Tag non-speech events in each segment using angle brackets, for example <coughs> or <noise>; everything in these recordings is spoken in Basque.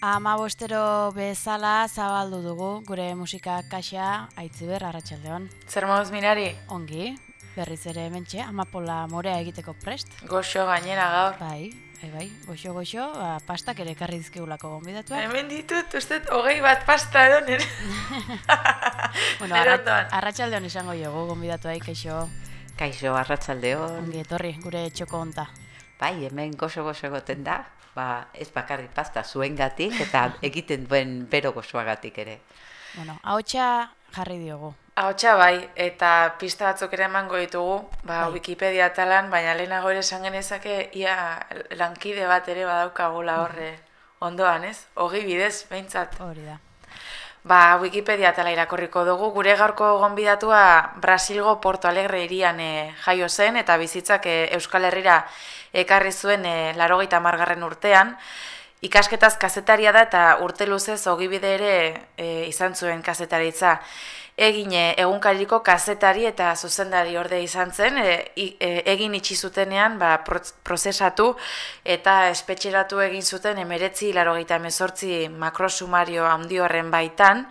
Ama bostero bezala zabaldu dugu gure musika kaxa aitziber arratsaldeon. Zer moduz mirari? Ongi, berriz ere hementxe, amapola morea egiteko prest. Goxo gainera gaur. Bai, bai, bai, goxo goxo, ba, pastak ere ekarri dizkigulako gonbidatuak. Hemen ditut, uste, hogei bat pasta edo nire. <laughs> bueno, arratsaldeon izango dugu gonbidatuai kaixo Kaixo, arratsaldeon. ongi etorri gure txoko honta. Bai, hemen gozo-gozo egoten da. Ba, ez bakarrik pasta zuengatik eta <laughs> egiten duen bero gozoagatik ere. Bueno, ahotsa jarri diogu. Ahotsa bai, eta pista batzuk ere emango ditugu, ba, Bai. Wikipedia talan, baina lehenago ere esan genezake ia lankide bat ere badaukagula horre ondoan, ez? Hogei bidez, behintzat. Hori da. Ba, Wikipedia tala irakorriko dugu. Gure gaurko gonbidatua Brasilgo Porto Alegre irian e, jaio zen eta bizitzak e, Euskal Herrira ekarri zuen e, larogeita margarren urtean. Ikasketaz kazetaria da eta urte luzez ogibide ere e, izan zuen kazetaritza. Egin e, egunkariko kazetari eta zuzendari orde izan zen, e, e, egin itxi zutenean ba, proz- prozesatu eta espetxeratu egin zuten emeretzi larogeita emezortzi makrosumario handi horren baitan,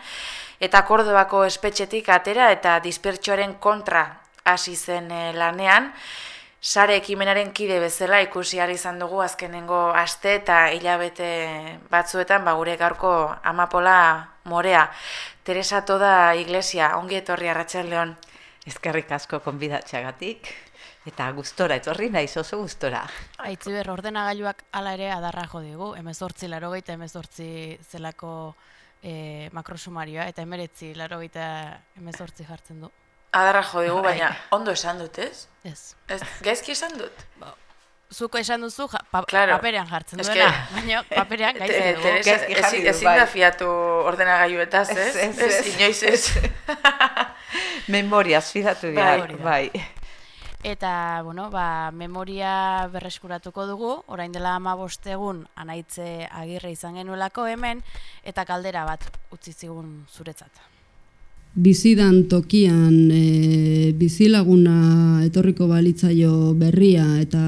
eta Kordobako espetxetik atera eta dispertsioaren kontra hasi zen lanean, sare ekimenaren kide bezala ikusi ahal izan dugu azkenengo aste eta hilabete batzuetan ba gure gaurko amapola morea. Teresa toda iglesia, ongi etorri arratsaldeon. Ezkerrik asko konbidatxagatik eta gustora etorri naiz oso gustora. Aitziber ordenagailuak hala ere adarra jo emezortzi larogeita emezortzi zelako e, makrosumarioa, eta emeretzi larogeita emezortzi jartzen du. Adarra jo digu, baina ondo esan dut, ez? Ez. Ez, gaizki esan dut. Zuko esan duzu, ja, pa, Claro. paperean jartzen Es duena, que- baina paperean gaizki Te- dugu. Teresa, ezin ezin bai. da fiatu ordenagailuetaz, ez? Ez, ez, ez. inoiz ez. <laughs> Memoria fidatu dira, Bai, bai. Eta, bueno, ba, memoria berreskuratuko dugu, orain dela ama egun anaitze agirre izan genuelako hemen, eta kaldera bat utzi zigun zuretzat. Bizidan tokian e, bizilaguna etorriko balitzaio berria eta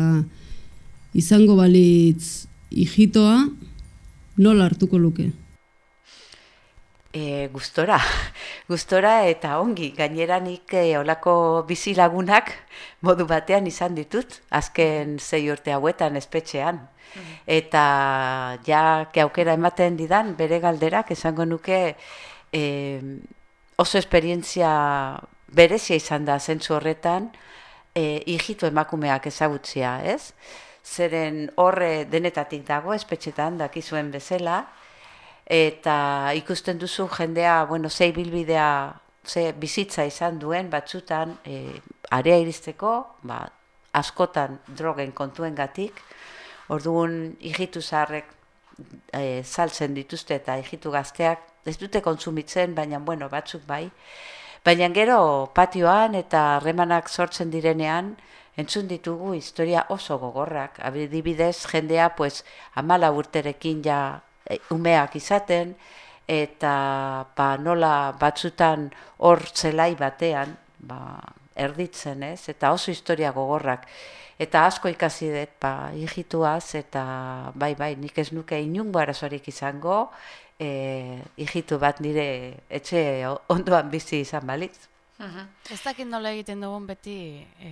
izango balitz hijitoa nola hartuko luke? E, gustora, <laughs> gustora eta ongi, gainera nik e, olako bizilagunak modu batean izan ditut, azken zei urte hauetan espetxean. Eta ja, ke aukera ematen didan, bere galderak esango nuke e, oso esperientzia berezia izan da zentzu horretan, e, hijitu emakumeak ezagutzia, ez? Zeren horre denetatik dago, espetxetan dakizuen bezala, eta ikusten duzu jendea, bueno, ze ibilbidea, ze bizitza izan duen batzutan, e, area iristeko, ba, askotan drogen kontuengatik, orduan hijitu zaharrek e, saltzen dituzte eta hijitu gazteak ez dute kontsumitzen, baina bueno, batzuk bai. Baina gero patioan eta harremanak sortzen direnean, entzun ditugu historia oso gogorrak. Adibidez, jendea pues amala urterekin ja e, umeak izaten, eta ba, nola batzutan hor zelai batean, ba, erditzen ez, eta oso historia gogorrak. Eta asko ikasi dut, ba, hijituaz, eta bai, bai, nik ez nuke inungo arazorik izango, e, hijitu bat nire etxe ondoan bizi izan balitz. Ez dakit nola egiten dugun beti e,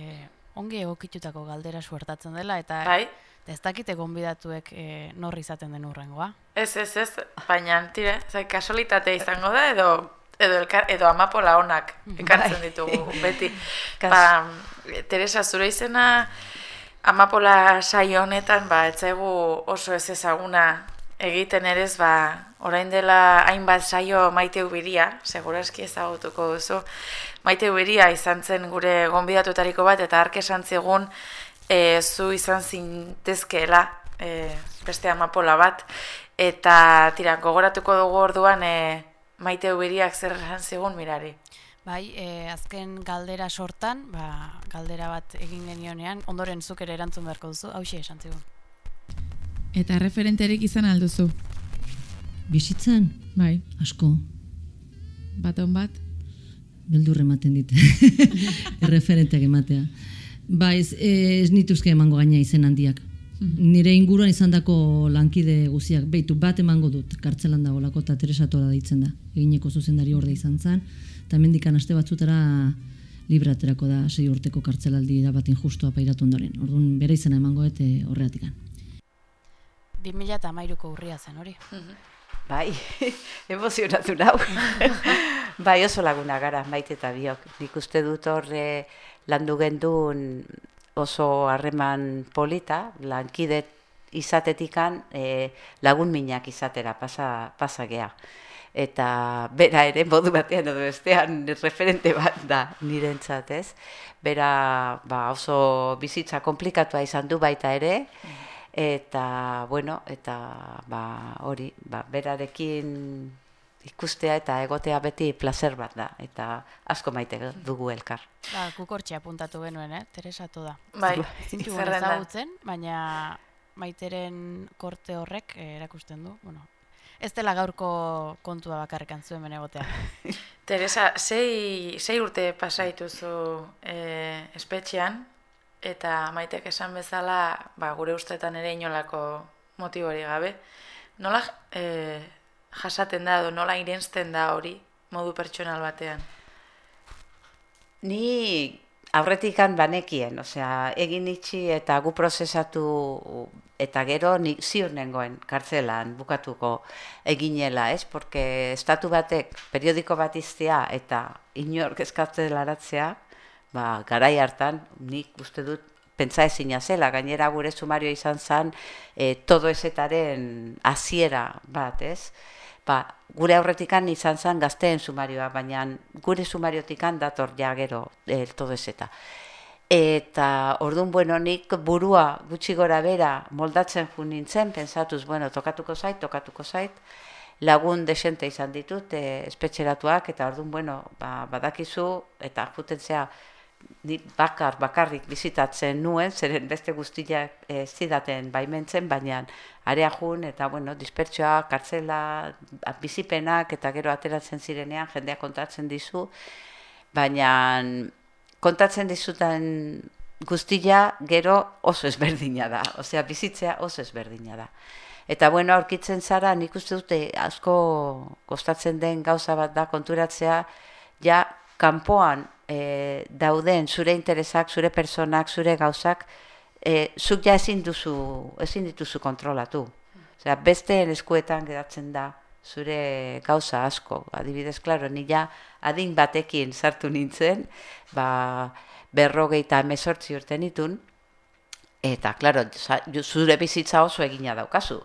ongi egokitutako galdera suertatzen dela, eta Bai? ez dakite gonbidatuek e, norri izaten den urrengoa. Ez, ez, ez, baina, tira, zai, kasualitatea izango da, edo, edo, elkar, edo amapola onak ekartzen Bai. ditugu, beti. <laughs> Ba, Teresa, zure izena amapola saio honetan, ba, etzaigu oso ez ezaguna egiten ere ez, ba, orain dela hainbat saio maite ubiria, seguraski ezagutuko duzu, maite ubiria izan zen gure gonbidatuetariko bat, eta hark esan zigun, e, zu izan zintezkeela e, beste amapola bat, eta tira, gogoratuko dugu orduan e, maite ubiriak zer esan zigun mirari. Bai, e, azken galdera sortan, ba, galdera bat egin genionean, ondoren zuk ere erantzun beharko duzu, hauxe esan zigun. Eta referenterik izan alduzu. Bizitzan, Bai, asko, baton bat. beldur ematen dit. <laughs> Erreferenteak ematea. Ba, ez, ez nituzke emango gaina izen handiak. Nire inguruan izandako lankide guziak, beitu bat emango dut, kartzelan dagoelako eta Teresa Tora deitzen da. Egineko zuzendari orde izan zen, eta mendikan aste batzutara libre aterako da sei urteko kartzelaldi da bat injustua pairatu ondoren. Orduan bere izena emango eta horreatikan. 2013ko urria zen hori. Bai, <laughs> emozionatu nau. <laughs> bai, oso laguna gara, maite eta biok. Nik uste dut horre landu gendun oso harreman polita, lankide izatetikan e, lagun minak izatera pasa, pasa gea. Eta bera ere modu batean edo bestean referente bat da nirentzat, ez? Bera ba, oso bizitza komplikatua izan du baita ere, eta bueno, eta ba, hori, ba, berarekin ikustea eta egotea beti placer bat da, eta asko maite dugu elkar. Ba, guk hortxe apuntatu genuen, eh? Teresatu da. Bai, <laughs> zerrenda. ezagutzen, baina maiteren korte horrek eh, erakusten du. Bueno, ez dela gaurko kontua bakarrekan zuen egotea. <laughs> Teresa, sei, sei urte pasaituzu e, espetxean, eta maitek esan bezala, ba, gure ustetan ere inolako motibori gabe. Nola e, jasaten da, edo nola irensten da hori modu pertsonal batean? Ni aurretikan banekien, osea, egin itxi eta gu prozesatu eta gero ni ziur nengoen kartzelan bukatuko eginela, ez? Porque estatu batek periodiko bat iztea eta inork eskatzea ba, garai hartan nik uste dut pentsa ezina zela, gainera gure sumario izan zen e, todo esetaren hasiera bat, ez? Ba, gure aurretikan izan zen gazteen sumarioa, baina gure sumariotikan dator ja gero el todo eseta. Eta ordun bueno, nik burua gutxi gora bera moldatzen ju nintzen, pensatuz, bueno, tokatuko zait, tokatuko zait, lagun desente izan ditut, e, espetxeratuak, eta ordun bueno, ba, badakizu, eta juten zea, ni bakar, bakarrik bizitatzen nuen, zeren beste guztiak e, zidaten baimentzen, baina area jun, eta bueno, dispertsioa, kartzela, bizipenak, eta gero ateratzen zirenean, jendeak kontatzen dizu, baina kontatzen dizutan guztia gero oso ezberdina da, osea bizitzea oso ezberdina da. Eta bueno, aurkitzen zara, nik uste dute asko kostatzen den gauza bat da konturatzea, ja kanpoan e, dauden zure interesak, zure personak, zure gauzak, e, zuk ja ezin duzu, ezin dituzu kontrolatu. Osea, besteen eskuetan geratzen da zure gauza asko. Adibidez, klaro, ni ja adin batekin sartu nintzen, ba, berrogeita mesortzi urte nitun, eta, klaro, zure bizitza oso egina daukazu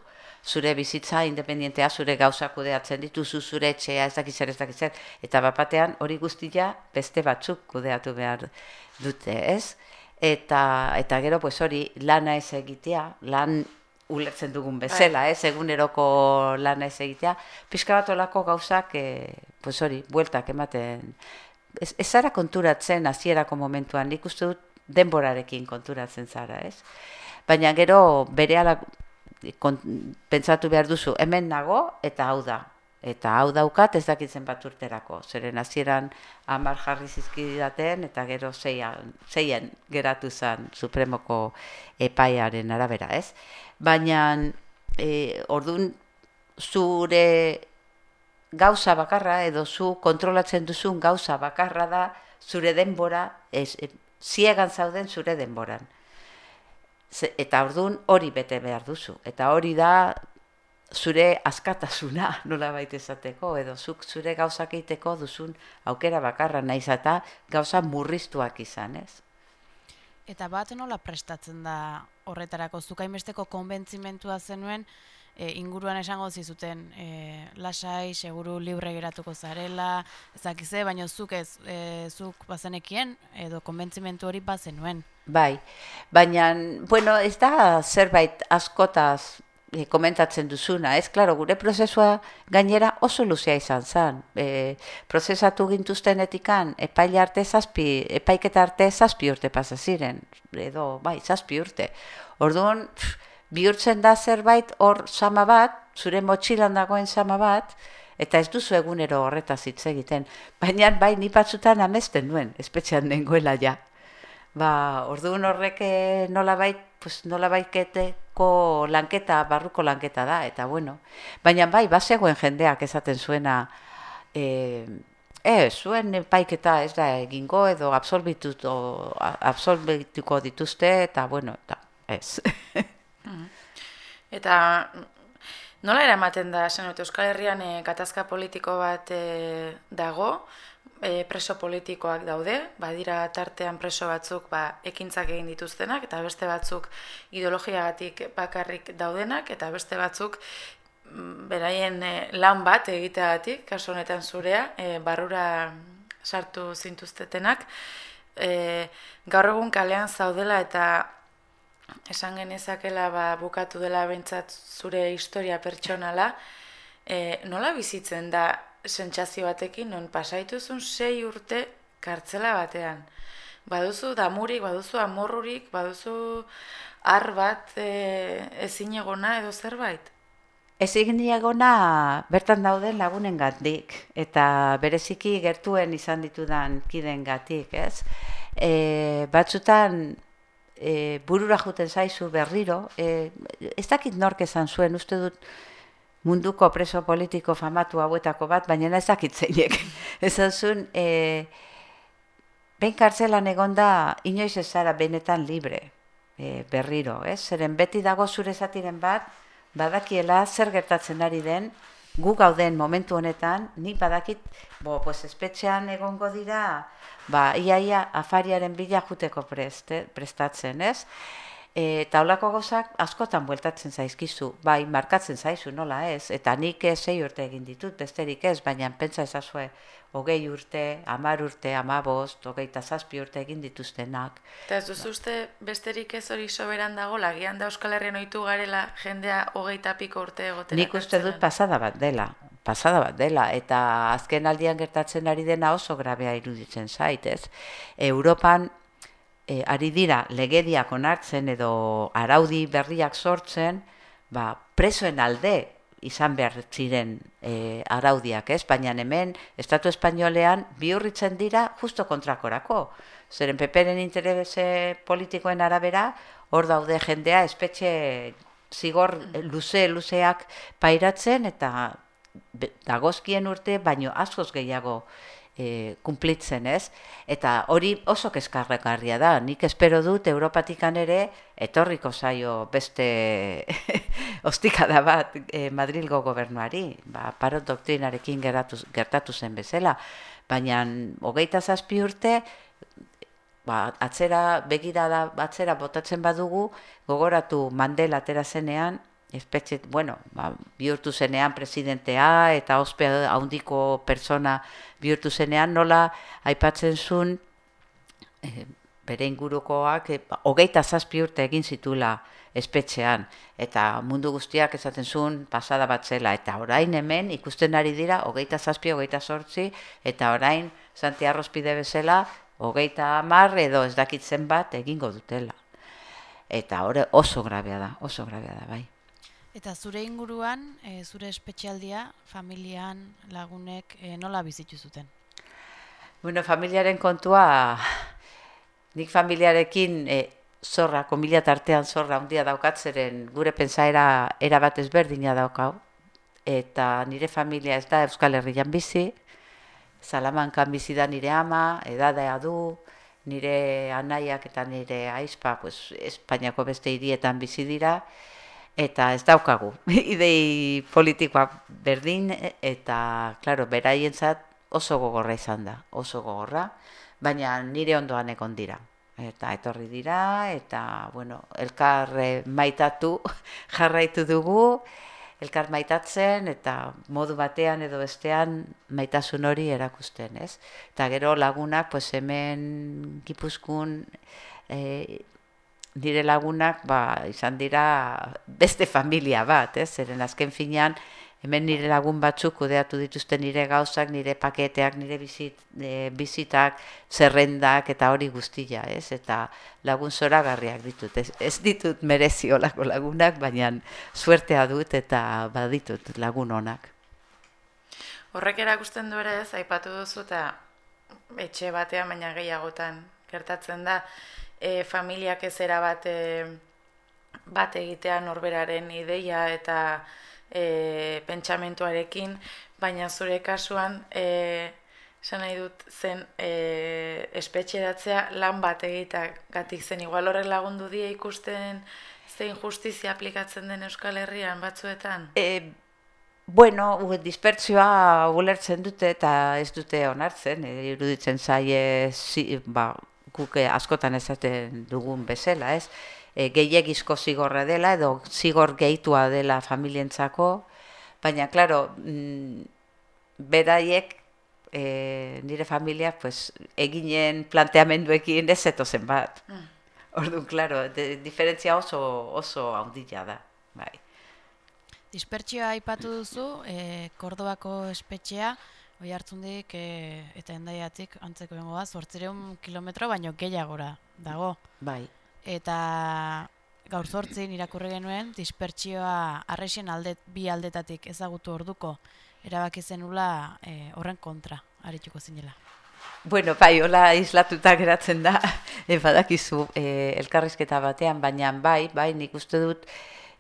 zure bizitza independientea, zure gauza kudeatzen dituzu, zure etxea, ez dakitzer, ez dakitzer, eta bapatean hori guztia beste batzuk kudeatu behar dute, ez? Eta, eta gero, pues hori, lana ez egitea, lan ulertzen dugun bezala, ez, eguneroko lana ez egitea, pixka bat olako gauzak, e, pues hori, bueltak ematen, ez, ez zara konturatzen hasierako momentuan, nik uste dut denborarekin konturatzen zara, ez? Baina gero, bere kon, pentsatu behar duzu, hemen nago eta hau da. Eta hau daukat ez dakitzen bat urterako. Zeren hasieran amar jarri zizkidaten eta gero zeian, zeien geratu zen Supremoko epaiaren arabera, ez? Baina e, ordun zure gauza bakarra edo zu kontrolatzen duzun gauza bakarra da zure denbora, ez, e, ziegan zauden zure denboran eta ordun hori bete behar duzu. Eta hori da zure askatasuna <laughs> nola baita esateko, edo zuk zure gauzak egiteko duzun aukera bakarra naiz eta gauza murriztuak izan, ez? Eta bat nola prestatzen da horretarako, zukaimesteko konbentzimentua zenuen, e, inguruan esango zizuten e, lasai, seguru libre geratuko zarela, ezakize, baina zuk ez, e, zuk bazenekien, edo konbentzimentu hori bazenuen. Bai, baina, bueno, ez da zerbait askotaz e, komentatzen duzuna, ez? Claro, gure prozesua gainera oso luzea izan zen. E, prozesatu gintuzten etikan, epaile arte zazpi, epaiketa arte zazpi urte pasa ziren, edo, bai, zazpi urte. Orduan, bihurtzen da zerbait hor sama bat, zure motxilan dagoen sama bat, eta ez duzu egunero horretaz hitz egiten. Baina bai ni batzutan amesten duen, espetxean dengoela ja. Ba, orduan horrek eh, nola bait, pues, nola ko lanketa, barruko lanketa da, eta bueno. Baina bai, bazegoen jendeak esaten zuena, e, e, zuen epaiketa ez da egingo edo absolbituko dituzte, eta bueno, eta ez. <laughs> Eta mm, nola eramaten da, dut, Euskal Herrian e, gatazka politiko bat e, dago, e, preso politikoak daude, badira tartean preso batzuk ba, ekintzak egin dituztenak, eta beste batzuk ideologiagatik bakarrik daudenak, eta beste batzuk mm, beraien e, lan bat egiteagatik, kasu honetan zurea, e, barrura sartu zintuztetenak, e, gaur egun kalean zaudela eta esan genezakela ba, bukatu dela bentsat zure historia pertsonala, e, nola bizitzen da sentsazio batekin, non pasaituzun sei urte kartzela batean. Baduzu damurik, baduzu amorrurik, baduzu ar bat e, ezin egona edo zerbait. Ez egin diagona bertan dauden lagunen gatik, eta bereziki gertuen izan ditudan kiden gatik, ez? E, batzutan e, burura juten zaizu berriro, e, ez dakit nork esan zuen, uste dut munduko preso politiko famatu hauetako bat, baina ez dakit zeinek. <laughs> Esan zuen, e, behin kartzelan egonda inoiz ez zara benetan libre e, berriro, ez? Zeren beti dago zure zatiren bat, badakiela zer gertatzen ari den, gu gauden momentu honetan, nik badakit, bo, pues espetxean egongo dira, ba, iaia afariaren bila juteko prest, eh, prestatzen, ez? E, eta holako gozak askotan bueltatzen zaizkizu, bai, markatzen zaizu, nola ez? Eta nik eh, sei urte egin ditut, besterik ez, baina pentsa ezazue, hogei urte, amar urte, amabost, hogeita zazpi urte egin dituztenak. Eta ez duzu uste besterik ez hori soberan dago, lagian da Euskal Herrian ohitu garela jendea hogeita piko urte egotera. Nik uste dut pasada bat dela, pasada bat dela, eta azken aldian gertatzen ari dena oso grabea iruditzen zait, ez? Europan e, ari dira legediak onartzen edo araudi berriak sortzen, ba, presoen alde izan behar ziren e, araudiak, ez? Baina hemen, Estatu Espainolean, bihurritzen dira justo kontrakorako. Zeren peperen interese politikoen arabera, hor daude jendea espetxe zigor luze luzeak pairatzen eta dagozkien urte baino askoz gehiago e, kumplitzen ez. Eta hori oso kezkarregarria da. Nik espero dut Europatikan ere etorriko zaio beste <laughs> ostikada bat e, Madrilgo gobernuari. Ba, parot doktrinarekin geratu, gertatu zen bezala. Baina hogeita zazpi urte ba, atzera begirada atzera botatzen badugu, gogoratu Mandela atera zenean, espetxe, bueno, ba, bihurtu zenean presidentea eta ospe haundiko persona bihurtu zenean, nola aipatzen zuen e, bere ingurukoak e, hogeita zazpi urte egin zitula espetxean eta mundu guztiak esaten zuen pasada bat zela eta orain hemen ikusten ari dira hogeita zazpi, hogeita sortzi eta orain Santi Arrospide bezala hogeita hamar edo ez dakitzen bat egingo dutela. Eta hori oso grabea da, oso grabea da, bai. Eta zure inguruan, e, zure espetxialdia, familian, lagunek, e, nola bizitu zuten? Bueno, familiaren kontua, nik familiarekin e, zorra, komila tartean zorra handia daukatzeren gure pentsaera era bat ezberdina daukau. Eta nire familia ez da Euskal Herrian bizi, Salamankan bizi da nire ama, edadea du, nire anaiak eta nire aizpa, pues, Espainiako beste hirietan bizi dira, eta ez daukagu. <laughs> Idei politikoa berdin, eta, klaro, beraientzat oso gogorra izan da, oso gogorra, baina nire ondoan egon dira. Eta etorri dira, eta, bueno, elkar eh, maitatu <laughs> jarraitu dugu, elkar maitatzen eta modu batean edo bestean maitasun hori erakusten, ez? Eta gero lagunak, pues hemen Gipuzkoan e, nire lagunak ba, izan dira beste familia bat, ez? Zeren azken finean hemen nire lagun batzuk kudeatu dituzte nire gauzak, nire paketeak, nire bizit, e, bizitak, zerrendak eta hori guztia, ez? Eta lagun zoragarriak ditut. Ez, ez ditut merezi olako lagunak, baina suertea dut eta baditut lagun onak. Horrek erakusten du ere ez, aipatu duzu eta etxe batean, baina gehiagotan gertatzen da, e, familiak ez bat e, bat egitea norberaren ideia eta e, pentsamentuarekin, baina zure kasuan e, esan nahi dut zen e, espetxeratzea lan bat egitak gatik zen igual horrek lagundu die ikusten zein justizia aplikatzen den Euskal Herrian batzuetan? E, bueno, dispertsioa ulertzen dute eta ez dute onartzen, e, iruditzen zaie zi, ba, guk eh, askotan esaten dugun bezala, ez? E, gehiagizko zigorra dela edo zigor gehitua dela familientzako, baina, klaro, mm, beraiek e, nire familia pues, eginen planteamenduekin ez zetozen bat. Orduan, klaro, de, diferentzia oso, oso haundila da. Bai. Dispertsioa aipatu duzu, e, Kordobako espetxea, oi hartzundik e, eta endaiatik antzeko bengoa, zortzireun kilometro baino gehiagora dago. Bai. Eta gaur zortzin irakurri genuen, dispertsioa arrexen alde, bi aldetatik ezagutu orduko, erabaki zenula e, horren kontra, arituko zinela. Bueno, bai, hola islatuta geratzen da, <laughs> e, badakizu e, elkarrizketa batean, baina bai, bai, nik uste dut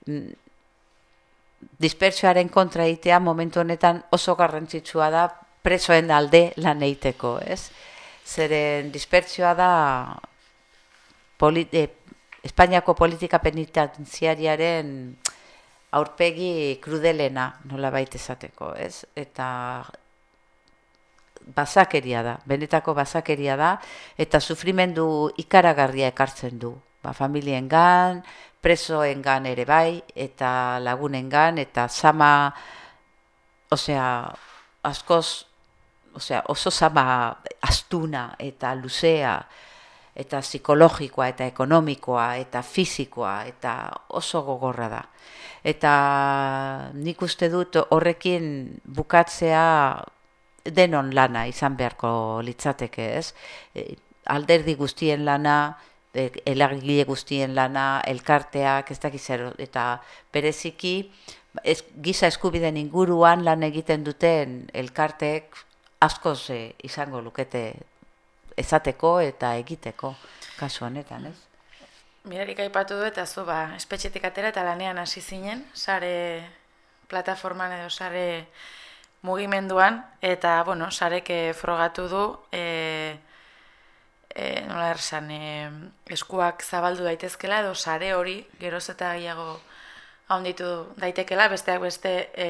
mm, dispertsioaren kontra egitea momentu honetan oso garrantzitsua da presoen alde lan egiteko, ez? Zeren dispertsioa da poli, e, Espainiako politika penitentziariaren aurpegi krudelena, nola baita esateko, ez? Eta basakeria da, benetako basakeria da, eta sufrimendu ikaragarria ekartzen du. Ba, familiengan, presoengan ere bai, eta lagunengan, eta sama, osea, askoz, osea, oso sama astuna eta luzea, eta psikologikoa, eta ekonomikoa, eta fisikoa, eta oso gogorra da. Eta nik uste dut horrekin bukatzea denon lana izan beharko litzateke, ez? E, alderdi guztien lana, elagile guztien lana, elkarteak, ez dakiz eta bereziki ez, giza eskubideen inguruan lan egiten duten elkarteek askoz e, izango lukete ezateko eta egiteko kasu honetan, ez? Mirarik aipatu du eta zu ba, espetxetik atera eta lanean hasi zinen, sare plataforman edo sare mugimenduan, eta, bueno, sarek eh, frogatu du, e, e, nola ersan, e, eskuak zabaldu daitezkela, edo sare hori, geroz eta gehiago haunditu daitekela, besteak beste, e,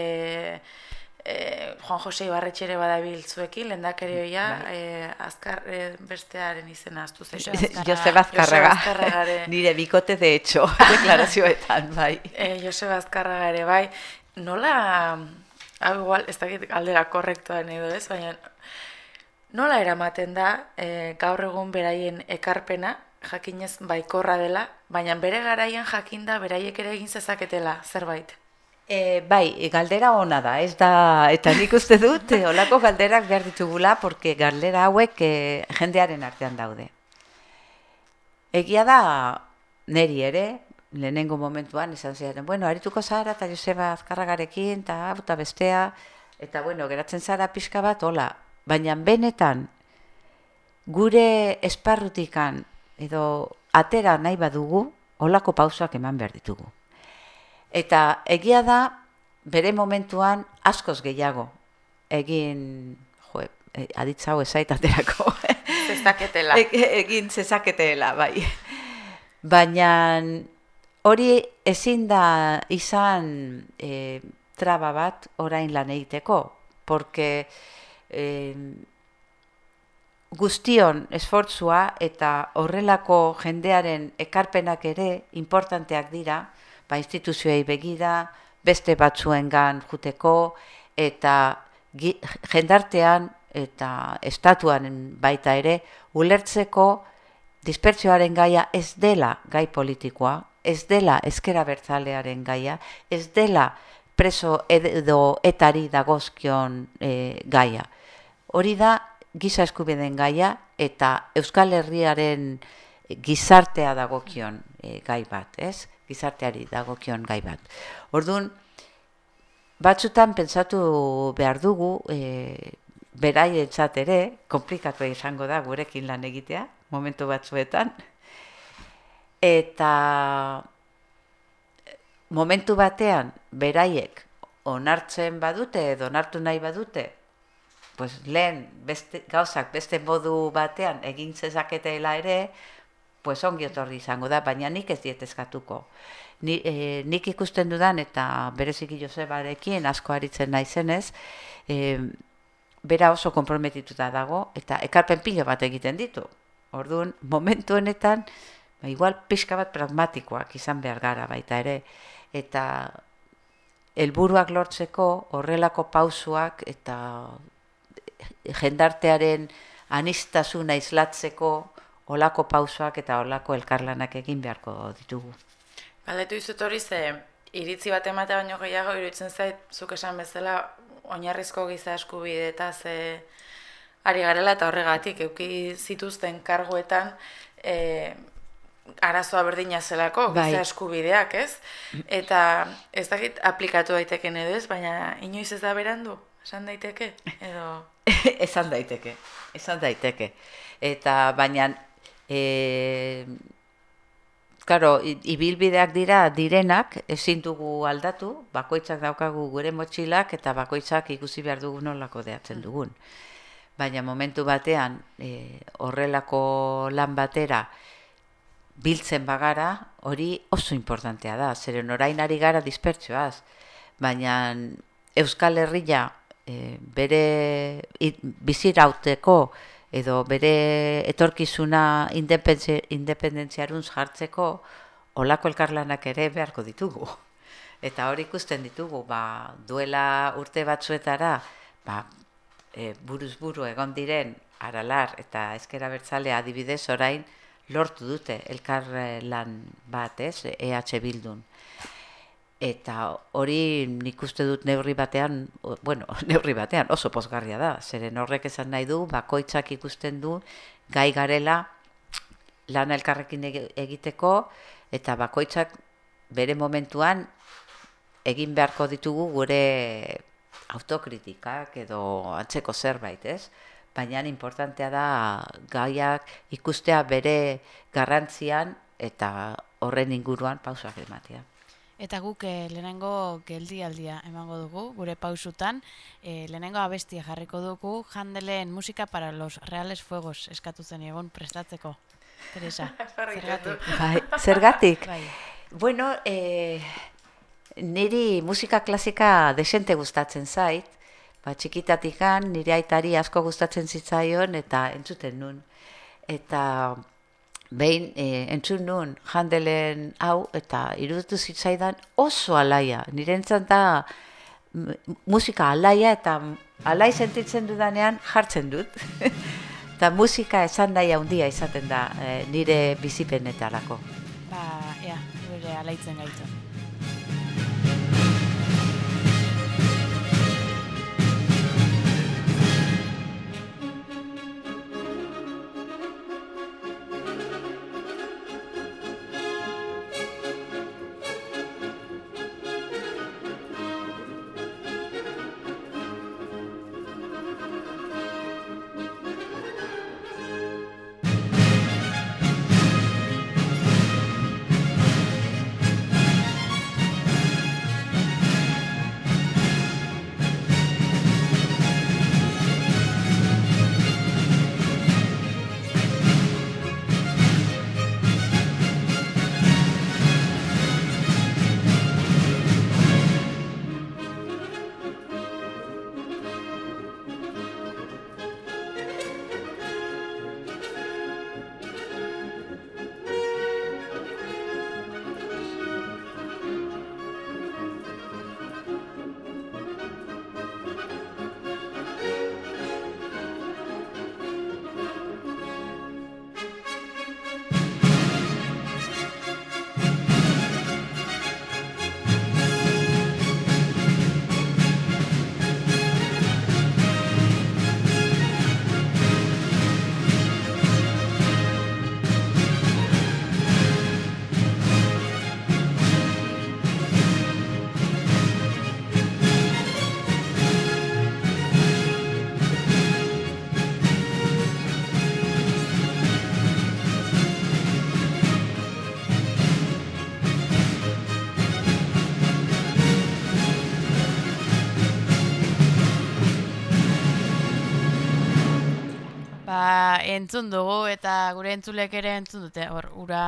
e, Juan Jose Ibarretxere badabil zuekin, lehendakerioia, e, azkar e, bestearen izena aztu zeitu. Joseba Azkarraga, Azkarragare- <laughs> nire bikote de hecho, <laughs> deklarazioetan, bai. E, Joseba Azkarraga ere bai. Nola, hau igual, ez dakit aldera korrektoan edo ez, baina nola eramaten da e, gaur egun beraien ekarpena, jakinez baikorra dela, baina bere garaian jakinda beraiek ere egin zezaketela zerbait. E, bai, galdera ona da, ez da, eta nik uste dut, e, olako galderak behar ditugula, porque galdera hauek e, jendearen artean daude. Egia da, neri ere, lehenengo momentuan, esan ziren, bueno, arituko zara, eta Joseba Azkarragarekin, eta eta bestea, eta bueno, geratzen zara pixka bat, hola, baina benetan, gure esparrutikan, edo atera nahi badugu, olako pausoak eman behar ditugu. Eta egia da, bere momentuan askoz gehiago egin, jo, e, aditza hau esait aterako, <laughs> Zezaketela. E- egin zezaketela, bai. Baina hori ezin da izan e, traba bat orain lan egiteko, porque e, guztion esfortzua eta horrelako jendearen ekarpenak ere importanteak dira, ba instituzioei begira, beste batzuengan juteko eta gi- jendartean eta estatuan baita ere ulertzeko dispertsioaren gaia ez dela gai politikoa, ez dela ezkera bertzalearen gaia, ez dela preso edo etari dagozkion e, gaia. Hori da giza eskubideen gaia eta Euskal Herriaren gizartea dagokion e, gai bat, ez? Gizarteari dagokion gai bat. Orduan, batzutan pentsatu behar dugu, e, beraientzat ere, komplikatu izango da gurekin lan egitea, momentu batzuetan, eta momentu batean beraiek onartzen badute edo onartu nahi badute, pues lehen beste, gauzak beste modu batean egin zezaketela ere, pues ongi etorri izango da, baina nik ez diet eskatuko. Ni, e, nik ikusten dudan eta bereziki Josebarekin asko aritzen naizenez, e, bera oso konprometituta dago eta ekarpen pilo bat egiten ditu. Orduan, momentu honetan, ba, igual pixka bat pragmatikoak izan behar gara baita ere, eta helburuak lortzeko horrelako pausuak eta jendartearen anistasuna islatzeko olako pausoak eta olako elkarlanak egin beharko ditugu. Galdetu izut hori ze, iritzi bat ematea baino gehiago, iruditzen zait, zuk esan bezala, oinarrizko giza eskubide eta ze ari garela eta horregatik, euki zituzten kargoetan, e, arazoa berdina zelako, bai. giza eskubideak, ez? Eta ez dakit aplikatu daiteken edo ez, baina inoiz ez da berandu, esan daiteke, edo... <laughs> esan daiteke, esan daiteke. Eta baina, e, karo, ibilbideak dira direnak, ezin dugu aldatu, bakoitzak daukagu gure motxilak, eta bakoitzak ikusi behar dugu nolako deatzen dugun. Baina momentu batean, e, horrelako lan batera, biltzen bagara, hori oso importantea da, zeren orain ari gara dispertsioaz, baina Euskal Herria e, bere bizirauteko edo bere etorkizuna independentziarun jartzeko olako elkarlanak ere beharko ditugu. <laughs> Eta hori ikusten ditugu, ba, duela urte batzuetara, ba, e, buruz buru egon diren aralar eta ezkera bertzalea adibidez orain, lortu dute elkar lan bat, ez, EH Bildun. Eta hori nik uste dut neurri batean, bueno, <laughs> neurri batean oso pozgarria da, zeren horrek esan nahi du, bakoitzak ikusten du, gai garela lan elkarrekin egiteko, eta bakoitzak bere momentuan egin beharko ditugu gure autokritikak edo antzeko zerbait, ez? baina importantea da gaiak ikustea bere garrantzian eta horren inguruan pausak ematea. Eta guk eh, lehenengo geldialdia emango dugu, gure pausutan, eh, lehenengo abestia jarriko dugu, jandeleen musika para los reales fuegos eskatu zen egon prestatzeko. Teresa, <laughs> zergatik. Bai, zergatik? Bai. Bueno, eh, niri musika klasika desente gustatzen zait, ba, txikitatikan nire aitari asko gustatzen zitzaion eta entzuten nun. Eta behin e, entzun nun jandelen hau eta iruditu zitzaidan oso alaia. Nire entzan da musika alaia eta alai sentitzen dudanean jartzen dut. <laughs> eta musika esan nahi handia izaten da e, nire bizipenetarako. Ba, ea, gure alaitzen gaitzen. Entzun dugu eta gure entzulek ere entzun dute, hor, ura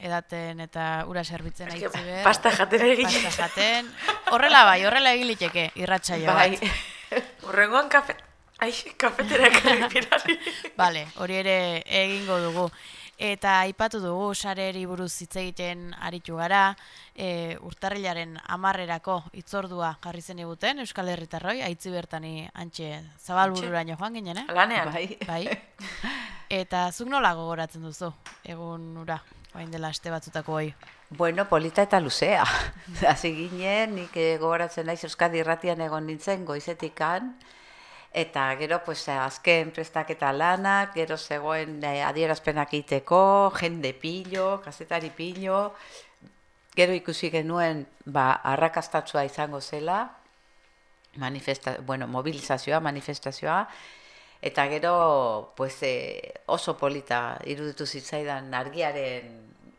edaten eta ura servitzen Eske, aitzi ber. pasta jatera egin. Pasta jaten. Horrela bai, horrela egin liteke, irratsaio Bai. bat. Urrengoan kafe... Ai, kafetera <laughs> ekarri pirari. Bale, hori ere egingo dugu. Eta aipatu dugu sareri buruz hitz egiten aritu gara, e, urtarrilaren amarrerako itzordua jarri zen eguten Euskal Herritarroi, aitzi bertani antxe zabalbururaino joan ginen, eh? Lanean. Bai. Bai. <laughs> Eta zuk nola gogoratzen duzu egun ura, orain dela aste batzutako hoi. Bueno, polita eta luzea. <laughs> Hasi ginen, nik eh, gogoratzen naiz Euskadi irratian egon nintzen goizetikan, eta gero pues, azken prestaketa lanak, gero zegoen eh, adierazpenak iteko, jende pilo, kazetari pilo, gero ikusi genuen ba, arrakastatzua izango zela, manifesta, bueno, mobilizazioa, manifestazioa, eta gero pues, eh, oso polita iruditu zitzaidan argiaren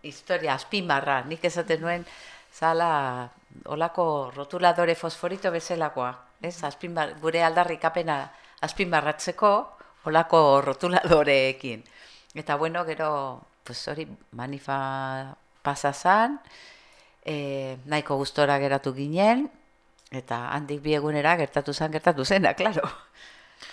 historia azpimarra, nik esaten nuen zala olako rotuladore fosforito bezalakoa, ez? Azpimar, gure aldarrikapena azpimarratzeko olako rotuladoreekin. Eta bueno, gero pues hori manifa pasa zan, e, nahiko gustora geratu ginen, eta handik bi egunera gertatu zen, gertatu zena, klaro.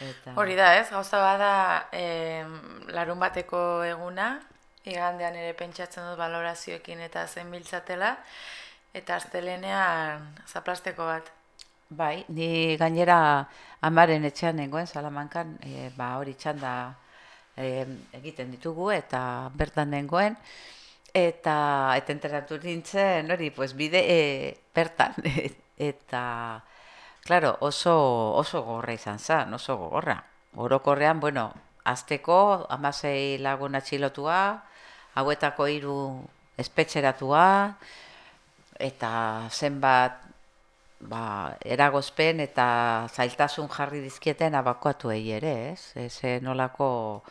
Eta, Hori da, ez? Gauza bada eh, larun bateko eguna, igandean ere pentsatzen dut valorazioekin eta zen biltzatela, eta astelenean zaplasteko bat. Bai, ni gainera amaren etxean nengoen, Salamankan, e, ba hori txanda e, egiten ditugu eta bertan nengoen, eta eta enteratu nintzen, hori, pues bide e, bertan, <laughs> eta, claro, oso, oso gogorra izan zen, oso gogorra. Orokorrean, bueno, azteko amasei lagun atxilotua, hauetako hiru espetxeratua, eta zenbat ba, eragozpen eta zailtasun jarri dizkieten abakoatuei ere, ez? Ze nolako